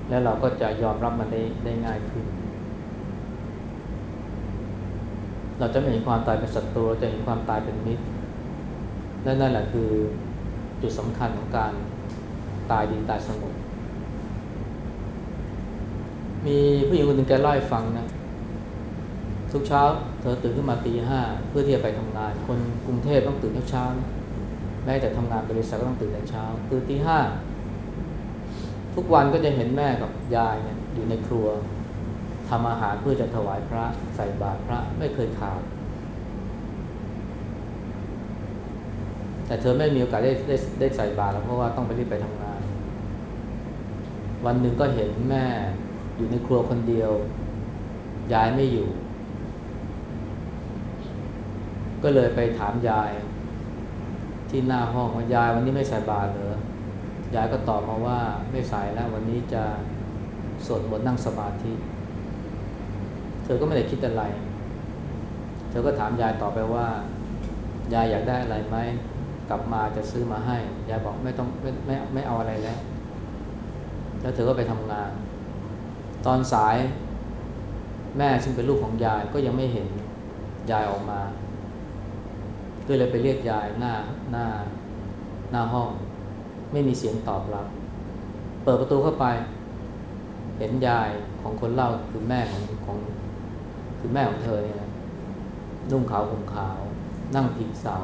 และเราก็จะยอมรับมันได้ได้ง่ายขึ้น เราจะไม่เห็นความตายเป็นศัตรูเราจะเห็นความตายเป็นมิตร และนั่นแหละคือจุดสำคัญของการตายดีตายสงบมีผู้หญิงคนหนึ่งแกเล่าให้ฟังนะทุกเช้า เธอตื่นขึ้นมาตีห้าเพื่อที่จะไปทำงาน คนกรุงเทพต้องตื่นเช้าแม้แต่ทำงานบริษัทก็ต้องตื่นแต่เช้าตื่นตีห้าทุกวันก็จะเห็นแม่กับยายเนี่ยอยู่ในครัว ทำอาหารเพื่อจะถวายพระใส่บาตรพระไม่เคยขาด แต่เธอไม่มีโอกาสได้ได้ได้ใส่บาตรแล้วเพราะว่าต้องไปรีบไปทำงาน วันหนึ่งก็เห็นแม่อยู่ในครัวคนเดียวยายไม่อยู่ ก็เลยไปถามยาย ที่หน้าห้องว่ายายวันนี้ไม่ใส่บาตรเหรอยายก็ตอบมาว่าไม่ใส่แล้ววันนี้จะสวดมนต์นั่งสมาธิ เธอก็ไม่ได้คิดอะไร เธอก็ถามยายต่อไปว่า ยายอยากได้อะไรไหมกลับมาจะซื้อมาให้ ยายบอกไม่ต้องไม่ไม่ไม่เอาอะไรแล้ว แล้วเธอก็ไปทำงาน ตอนสายแม่ซึ่งเป็นลูกของยายก็ยังไม่เห็นยายออกมาก็เลยไปเรียกยายหน้าหน้าหน้าห้อง ไม่มีเสียงตอบรับ เปิดประตูเข้าไป เห็นยายของคนเล่าคือแม่ของของ คือแม่ของเธอเนี่ยนุ่งขาวห่มขาว นั่งพิงเสา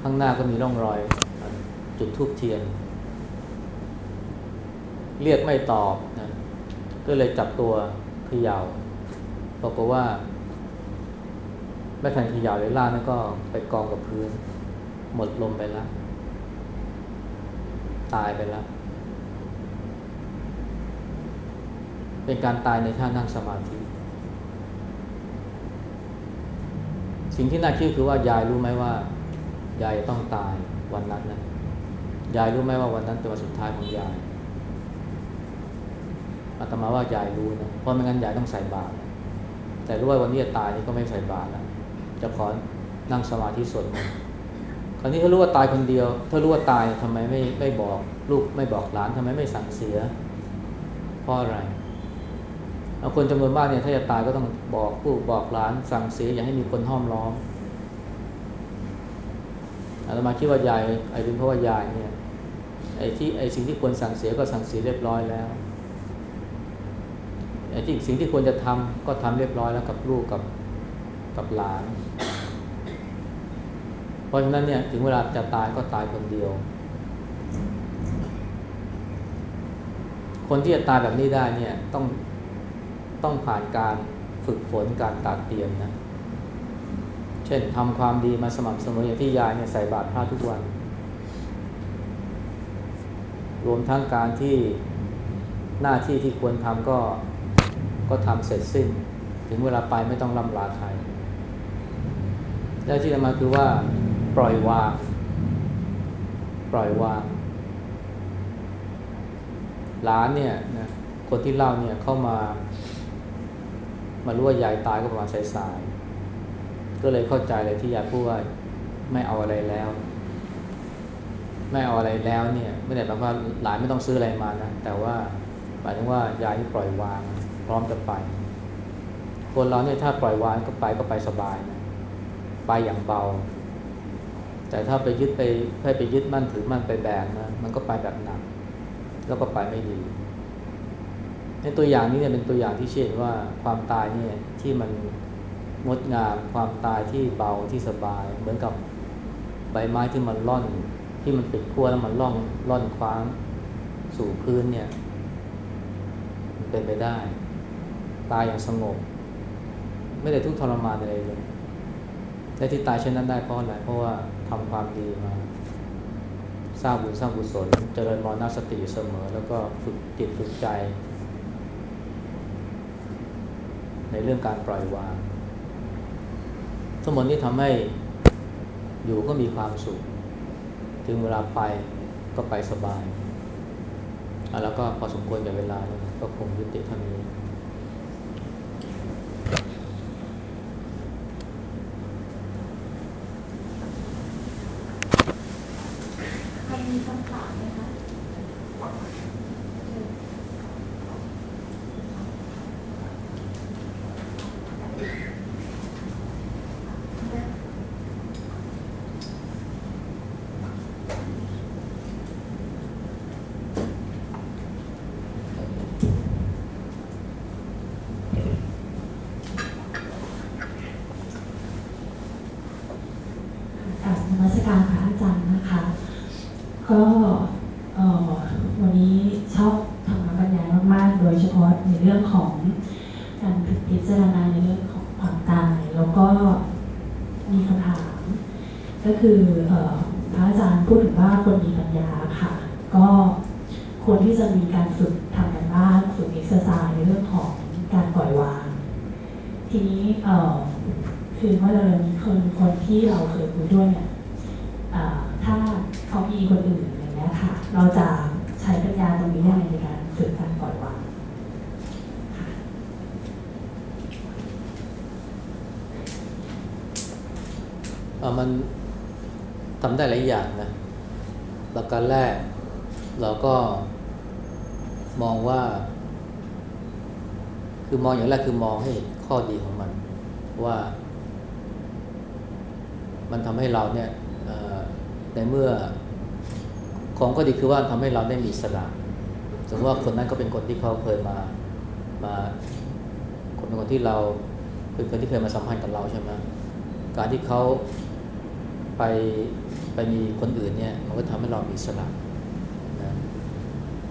ข้างหน้าก็มีร่องรอย จุดทูบเทียน เรียกไม่ตอบนะก็เลยจับตัวเขยา่าบอกว่าไม่ทันเขย่าเลยล่านั่นก็ไปกองกับพื้น หมดลมไปแล้ว ตายไปแล้ว เป็นการตายในท่านั่งสมาธิ สิ่งที่น่าคิดคือว่ายายรู้ไหมว่า ยายต้องตายวันนั้นนะยายรู้ไหมว่าวันนั้นเป็นวันสุดท้ายของยายอาตมาว่ายายรู้นะเพราะไม่งั้นยายต้องใส่บาตรแต่รู้ว่าวันนี้จะตายนี่ก็ไม่ใส่บาตรแล้วจะขอนั่งสมาธิสวดมนต์คราวนี้ถ้ารู้ว่าตายคนเดียว ถ้ารู้ว่าตายทำไมไม่ไม่บอก ลูกไม่บอกหลานทำไมไม่สั่งเสียเพราะอะไร เอาคนจำนวนมากเนี่ยถ้าจะตายก็ต้องบอกผู้บอกหลานสั่งเสียอย่าให้มีคนห้อมล้อมอาตมาคิดว่ายายไอ้เป็นเพราะว่ายายเนี่ยไอ้ที่ไอ้สิ่งที่ควรสั่งเสียก็สั่งเสียเรียบร้อยแล้วไอ้ที่สิ่งที่ควรจะทำก็ทำเรียบร้อยแล้วกับลูกกับกับหลาน เพราะฉะนั้นเนี่ยถึงเวลาจะตายก็ตายคนเดียว คนที่จะตายแบบนี้ได้เนี่ยต้อง ต้องผ่านการฝึกฝนการตัดเตรียมนะ เช่นทำความดีมาสม่ำเสมออย่างที่ยายเนี่ยใส่บาตรพระทุกวัน รวมทั้งการที่หน้าที่ที่ควรทำก็ก็ทำเสร็จสิ้น ถึงเวลาไปไม่ต้องลำลาใครและที่จะมาคือว่า ปล่อยวาง ปล่อยวางหลานเนี่ยนะคนที่เล่าเนี่ยเข้ามา มารู้ว่ายายตายก็ประมาณสายๆ ก็เลยเข้าใจเลยที่ยายพูดว่าไม่เอาอะไรแล้ว ไม่เอาอะไรแล้วเนี่ยไม่ได้แปลว่าหลานไม่ต้องซื้ออะไรมานะ แต่ว่าหมายถึงว่ายายที่ปล่อยวาง พร้อมจะไป คนเราเนี่ยถ้าปล่อยวางก็ไปก็ไปสบายนะไปอย่างเบา แต่ถ้าไปยึดไปให้ไปยึดมั่นถือมั่นไปแบกนะมันก็ไปแบบหนักแล้วก็ไปไม่ดี นตัวอย่างนี้เนี่ยเป็นตัวอย่างที่เชื่อว่าความตายเนี่ยที่มันงดงามความตายที่เบาที่สบาย เหมือนกับใบไม้ที่มันล่อน ที่มันปิดขั้วแล้วมันล่องล่อนคว้างสู่พื้นเนี่ยมันเป็นไปได้ ตายอย่างสงบ ไม่ได้ทุกทรมานอะไรเลยและที่ตายเช่นนั้นได้เพราะอะไรเพราะว่าทำความดีมาสร้างบุญสร้างกุศลเจริญมรณสติเสมอ แล้วก็ฝึกจิตฝึกใจ ในเรื่องการปล่อยวาง ทั้งหมดนี้ทำให้อยู่ก็มีความสุข ถึงเวลาไปก็ไปสบาย แล้วก็พอสมควรกับเวลาก็คงยุติเท่านี้ใครมีคำถามไหมคะกราบนมัสการพระอาจารย์นะคะ ก็วันนี้ชอบธรรมบรรยายมากๆ โดยเฉพาะในเรื่องของการพิจารณาในเรื่องของความตาย แล้วก็มีคำถาม ก็คือพระอาจารย์พูดถึงว่าคนมีปัญญาค่ะ ก็ควรที่จะมีการฝึกทำกันบ้านฝึกเอ็กซ์ไซส์ในเรื่องของการปล่อยวาง ทีนี้คือว่าเรามีคนคนที่เราเคยคุยด้วยเนี่ย คนอื่นอย่างเงี้ยค่ะ เราจะใช้ปัญญาตรงนี้ยังไงในการฝึกการปล่อยวางมันทำได้หลายอย่างนะประการแรก เราก็มองว่า คือมองอย่างแรกคือมองให้ข้อดีของมัน ว่า มันทำให้เราเนี่ยในเมื่อ ของก็ดีคือว่าทำให้เราได้มีสระสมมติว่าคนนั้นก็เป็นคนที่เขาเคยมามาคนเป็นคนที่เราเป็นคนที่เคยมาสัมพันธ์กับเราใช่ไหมการที่เขาไปไปมีคนอื่นเนี่ยมันก็ทำให้เรามีสระนะ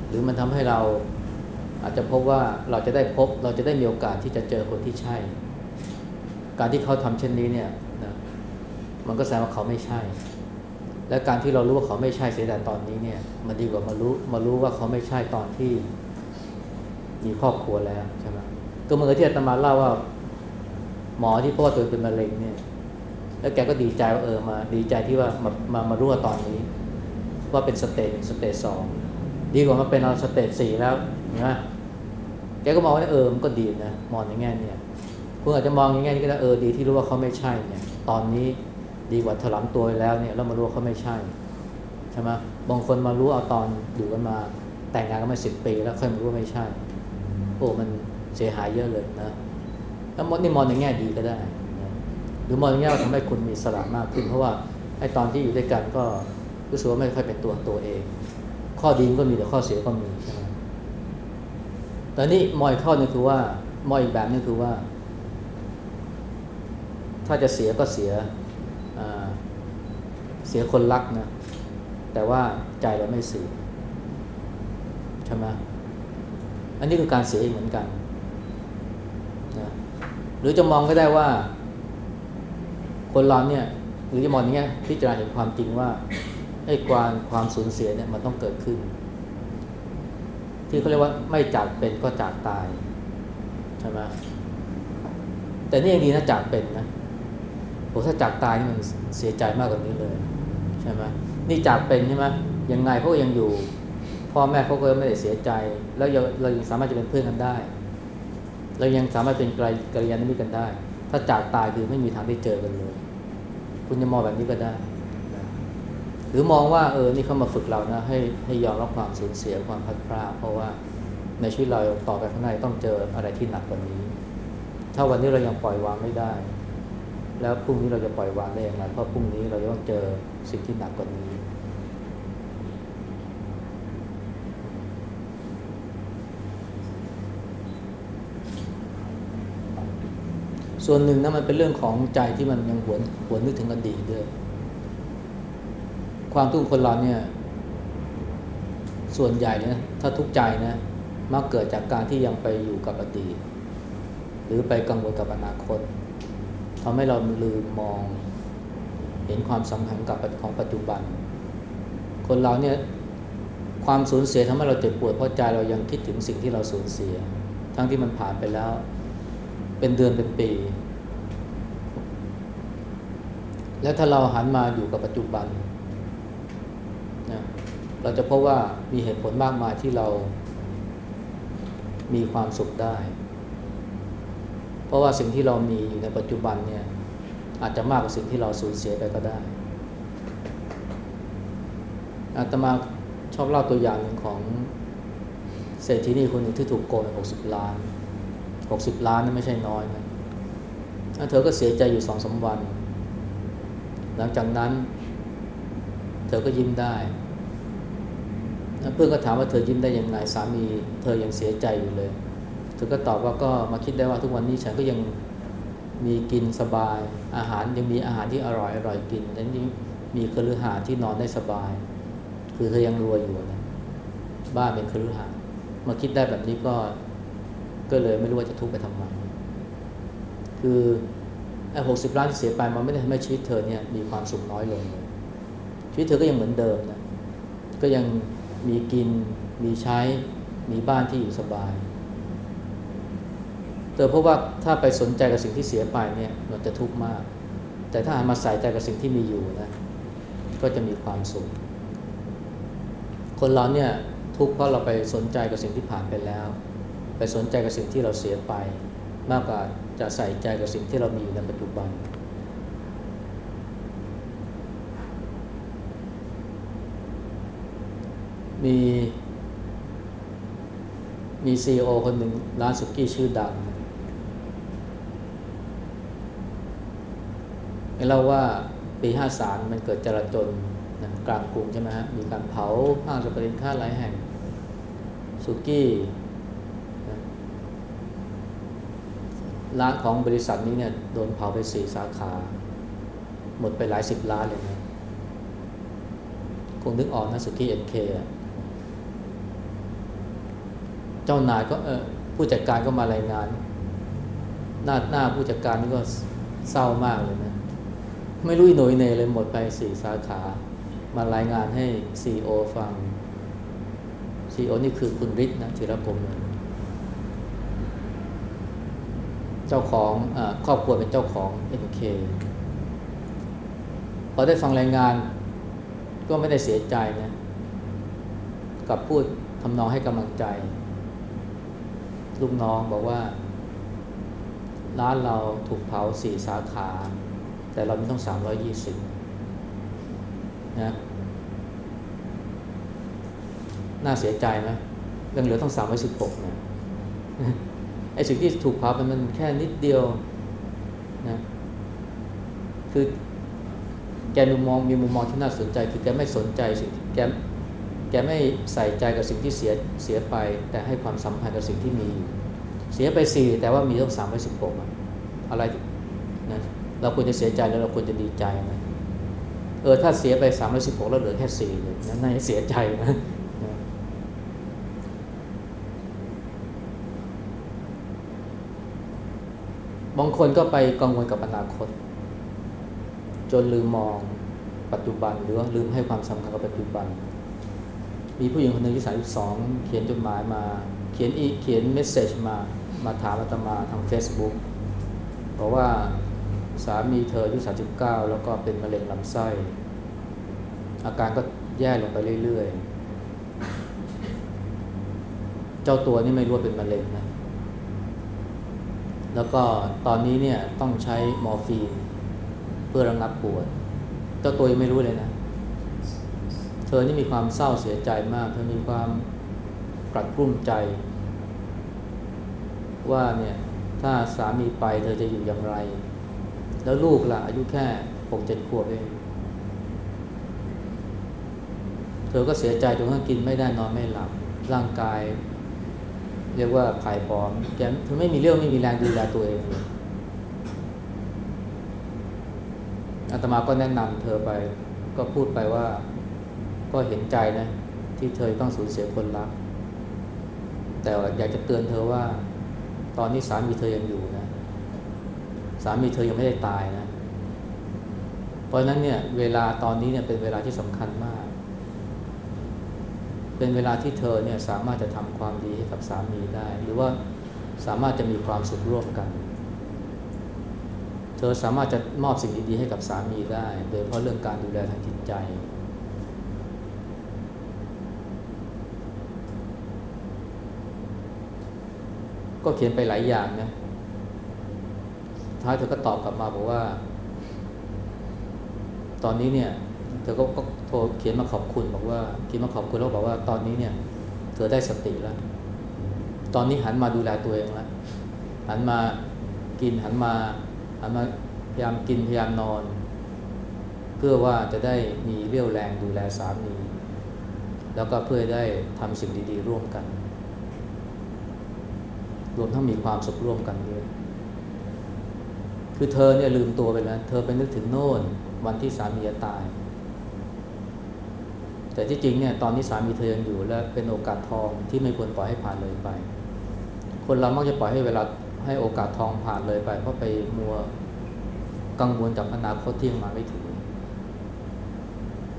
หรือมันทำให้เราอาจจะพบว่าเราจะได้พบเราจะได้มีโอกาสที่จะเจอคนที่ใช่ การที่เขาทำเช่นนี้เนี่ยนะมันก็แสดงว่าเขาไม่ใช่ และการที่เรารู้ว่าเขาไม่ใช่เสียแต่ตอนนี้เนี่ย มันดีกว่ามารู้มารู้ว่าเขาไม่ใช่ตอนที่มีครอบครัวแล้วใช่ไหมก็เมื่อที่อาตมาเล่าว่า หมอที่พ่อตัวเองเป็นมะเร็งเนี่ย แล้วแกก็ดีใจว่าเออมา ดีใจที่ว่ามามามารู้ว่าตอนนี้ ว่าเป็น stage stage สองดีกว่ามาเป็นเรา stage สี่แล้วเห็นไหมแกก็มองว่าเออมันก็ดีนะมองในแง่เนี่ยคุณอาจจะมองในแง่นี้ก็ได้เออดีที่รู้ว่าเขาไม่ใช่เนี่ย ตอนนี้ ดีกว่าถลำตัวไปแล้วเนี่ยแล้วมารู้ว่าเขาไม่ใช่ใช่ไหมบางคนมารู้เอาตอนอยู่กันมาแต่งงานกันมาสิบปี แล้วค่อยมารู้ว่าไม่ใช่ โอ้มันเสียหายเยอะเลยนะแล้วมดนี่มองในแง่ดีก็ได้นะหรือมองในแง่ว่าทำให้คุณมีอิสระมากขึ้น เพราะว่าไอ้ตอนที่อยู่ด้วยกันก็รู้สึกว่าไม่ค่อยเป็นตัวตัวเอง ข้อดีก็มีแต่ข้อเสียก็มีใช่ไหมแต่นี่มองอีกข้อหนึงคือว่ามองอีกแบบนึงคือว่า ถ้าจะเสียก็เสีย เสียคนรักนะ แต่ว่าใจเราไม่เสียใช่ไหมอันนี้คือการเสียอีกเหมือนกันนะหรือจะมองก็ได้ว่า คนเราเนี่ย หรือจะมองอย่างเงี้ยพิจารณาเห็นความจริงว่าไอ้ความความสูญเสียเนี่ยมันต้องเกิดขึ้น ที่เขาเรียกว่าไม่จากเป็นก็จากตายใช่ไหมแต่นี่ยังดีนะจากเป็นนะโอ้ถ้าจากตายนี่มันเสียใจมากกว่านี้เลย ช่ไหมนี่จากเป็นใช่ไหมยังไงเขาก็ยังอยู่ พ่อแม่เขาก็ไม่ได้เสียใจ แล้วเราเรายังสามารถจะเป็นเพื่อนกันได้ เรายังสามารถเป็นไกลกัลยาณมิตรกันได้ ถ้าจากตายคือไม่มีทางได้เจอกันเลย คุณจะมองแบบนี้ก็ได้ หรือมองว่าเออนี่เขามาฝึกเรานะให้ให้ยอมรับความสูญเสียความพัดพลาดเพราะว่าในชีวิตเราต่อไปข้างในต้องเจออะไรที่หนักกว่านี้ ถ้าวันนี้เรายังปล่อยวางไม่ได้ แล้วพรุ่งนี้เราจะปล่อยวางได้อย่างไรเพราะพรุ่งนี้เราจะต้องเจอสิ่งที่หนักกว่านี้ ส่วนหนึ่งนะมันเป็นเรื่องของใจที่มันยังหวนหวนนึกถึงอดีตด้วย ความทุกข์คนเราเนี่ย ส่วนใหญ่นี่ยถ้าทุกข์ใจนะมักเกิดจากการที่ยังไปอยู่กับอดีต หรือไปกังวลกับอนาคต ทำให้เราลืมมอง เห็นความสำคัญกับของปัจจุบัน คนเราเนี่ยความสูญเสียทำให้เราเจ็บปวดเพราะใจเรายังคิดถึงสิ่งที่เราสูญเสีย ทั้งที่มันผ่านไปแล้ว เป็นเดือนเป็นปี แล้วถ้าเราหันมาอยู่กับปัจจุบันนะเราจะพบว่ามีเหตุผลมากมายที่เรามีความสุขได้ เพราะว่าสิ่งที่เรามีอยู่ในปัจจุบันเนี่ยอาจจะมากกว่าสิ่งที่เราสูญเสียไปก็ได้อาตมาชอบเล่าตัวอย่างหนึ่งของเศรษฐีนีคนหนึ่งที่ถูกโกงหกสิบล้านหกสิบล้านนั่นไม่ใช่น้อยนะเธอก็เสียใจอยู่สองสาวัน หลังจากนั้น เธอก็ยิ้มได้ เพื่อนก็ถามว่าเธอยิ้มได้ยังไงสามี เธอยังเสียใจอยู่เลย เธอก็ตอบว่าก็มาคิดได้ว่าทุกวันนี้ฉันก็ยังมีกินสบาย อาหารยังมีอาหารที่อร่อยอร่อยกินและยังมีคฤหาสน์ที่นอนได้สบาย คือเธอยังรวยอยู่นะบ้านเป็นคฤหาสน์มาคิดได้แบบนี้ก็ก็เลยไม่รู้ว่าจะทุกข์ไปทำไมคือไอ้หกสิบล้านที่เสียไปมันไม่ได้ทำให้ชีวิตเธอเนี่ยมีความสุขน้อยลงเลยชีวิตเธอก็ยังเหมือนเดิมนะก็ยังมีกินมีใช้มีบ้านที่อยู่สบาย เธอเพราะว่าถ้าไปสนใจกับสิ่งที่เสียไปเนี่ยมันจะทุกข์มาก แต่ถ้าหันมาใส่ใจกับสิ่งที่มีอยู่นะก็จะมีความสุข คนเราเนี่ยทุกข์เพราะเราไปสนใจกับสิ่งที่ผ่านไปแล้ว ไปสนใจกับสิ่งที่เราเสียไป มากกว่าจะใส่ใจกับสิ่งที่เรามีอยู่ในปัจจุบันมีมีซีอคนหนึ่งร้านสุกี้ชื่อดัง เล่าว่าปีห้าสามมันเกิดจราจนนะกลางกรุงใช่ไหมฮะ มีการเผาห้างสรรพสินค้าหลายแห่งสุกี้นะร้านของบริษัทนี้เนี่ยโดนเผาไปสี่สาขา หมดไปหลายสิบล้านเลยนะคงนึกออกนะสุกี้เอ็นเคเจ้านายก็เออผู้จัดการก็มารายงาน หน้าหน้าผู้จัดการนี่ก็เศร้ามากเลยนะ ไม่รู้หน่วยเนเลยหมดไปสี่สาขา มารายงานให้ซีโอฟังซีโอนี่คือคุณฤทธิ์นะธีรกรมเจ้าของอครอบครัวเป็นเจ้าของ NK พอได้ฟังรายงานก็ไม่ได้เสียใจนะกลับพูดทำนองให้กำลังใจ ลูกน้องบอกว่า ร้านเราถูกเผาสี่สาขา แต่เรามีต้องสามร้อยยี่สิบนะน่าเสียใจไหมยังเหลือต้องสามร้อยสิบหกนะไอ้สิ่งที่ถูกเผาไปมันแค่นิดเดียวนะคือแกมุมมองมีมุมมองที่น่าสนใจ คือแกไม่สนใจสิ่งแกแกไม่ใส่ใจกับสิ่งที่เสียเสียไป แต่ให้ความสัมพันธ์กับสิ่งที่มีอยู่เสียไปสี่แต่ว่ามีต้องสามร้อยสิบหกอะไรนะ เราควรจะเสียใจแล้วเราควรจะดีใจนะเออถ้าเสียไปสามร้อยสิบหกแล้วเหลือแค่สี่เลยนั่นน่าจะเสียใจนะบางคนก็ไปกังวลกับอนาคต จนลืมมองปัจจุบันหรือว่าลืมให้ความสำคัญกับปัจจุบัน มีผู้หญิงคนหนึ่งที่สามสองเขียนจดหมายมา เขียนอีเขียนเมสเซจมามาถามอาตมาทาง Facebook บอกว่า สามีเธออายุ 39 แล้วก็เป็นมะเร็งลำไส้ อาการก็แย่ลงไปเรื่อยๆ เจ้าตัวนี่ไม่รู้เป็นมะเร็งนะ แล้วก็ตอนนี้เนี่ยต้องใช้มอร์ฟีนเพื่อระงับปวด เจ้าตัวยังไม่รู้เลยนะ เธอนี่มีความเศร้าเสียใจมาก เธอมีความกลัดกลุ้มใจ ว่าเนี่ยถ้าสามีไปเธอจะอยู่อย่างไร แล้วลูกล่ะ อายุแค่หกเจ็ดขวบเองเธอก็เสียใจจนกระทั่งกินไม่ได้นอนไม่หลับ ร่างกาย เรียกว่าผายผอมแกเธอไม่มีเรี่ยวไม่มีแรงดูแลตัวเองเลยอาตมาก็แนะนำเธอไป ก็พูดไปว่าก็เห็นใจนะ ที่เธอต้องสูญเสียคนรัก แต่อยากจะเตือนเธอว่า ตอนนี้สามีเธอยังอยู่นะามีเธอยังไม่ได้ตายนะ เพราะฉะนั้นเนี่ยเวลาตอนนี้เนี่ยเป็นเวลาที่สำคัญมาก เป็นเวลาที่เธอเนี่ยสามารถจะทำความดีให้กับสามีได้ หรือว่าสามารถจะมีความสุขร่วมกัน เธอสามารถจะมอบสิ่งดีๆให้กับสามีได้ โดยเฉพาะเรื่องการดูแลทางจิตใจก็เขียนไปหลายอย่างนะ ท้ายเธอก็ตอบกลับมาบอกว่า ตอนนี้เนี่ยเธอก็โทรเขียนมาขอบคุณบอกว่าเขียนมาขอบคุณแล้วบอกว่าตอนนี้เนี่ย เธอได้สติแล้ว ตอนนี้หันมาดูแลตัวเองแล้วหันมากินหันมาหันมาพยายามกินพยายามนอน เพื่อว่าจะได้มีเรี่ยวแรงดูแลสามีแล้วก็เพื่อได้ทำสิ่งดี ๆ ร่วมกัน รวมทั้งมีความสุขร่วมกันด้วย คือเธอเนี่ยลืมตัวไปแล้ว เธอไปนึกถึงโน่นวันที่สามีจะตาย แต่ที่จริงเนี่ยตอนนี้สามีเธอยังอยู่และเป็นโอกาสทองที่ไม่ควรปล่อยให้ผ่านเลยไป คนเรามักจะปล่อยให้เวลาให้โอกาสทองผ่านเลยไป เพราะไปมัวกังวลกับอนาคตที่ยังมาไม่ถึง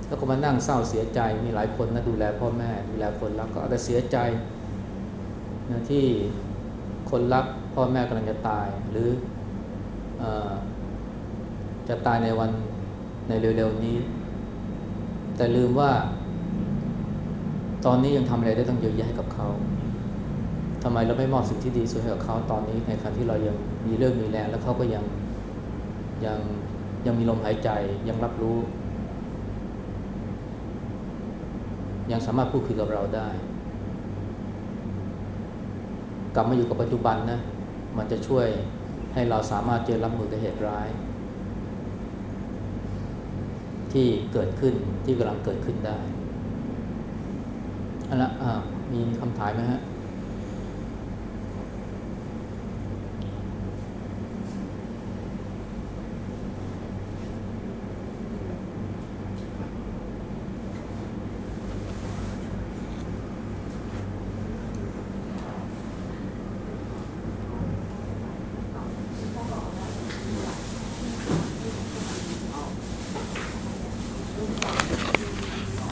แล้วก็มานั่งเศร้าเสียใจมีหลายคนนะดูแลพ่อแม่ดูแลคนรักก็อาจจะเสียใจนะที่คนรักพ่อแม่กำลังจะตายหรือเออ จะตายในวันในเร็วๆนี้ แต่ลืมว่า ตอนนี้ยังทำอะไรได้ต้องเยอะแยะให้กับเขาทำไมเราไม่มอบสิ่งที่ดีสุดให้กับเขาตอนนี้ในขณะที่เรายังมีเรื่องมีแรงแล้วเขาก็ยังยังยังมีลมหายใจยังรับรู้ ยังสามารถพูดคุยกับเราได้ กลับมาอยู่กับปัจจุบันนะ มันจะช่วย ให้เราสามารถเจอรับมือกับเหตุร้าย ที่เกิดขึ้นที่กำลังเกิดขึ้นได้อันละอ่ามีคำถามไหมฮะ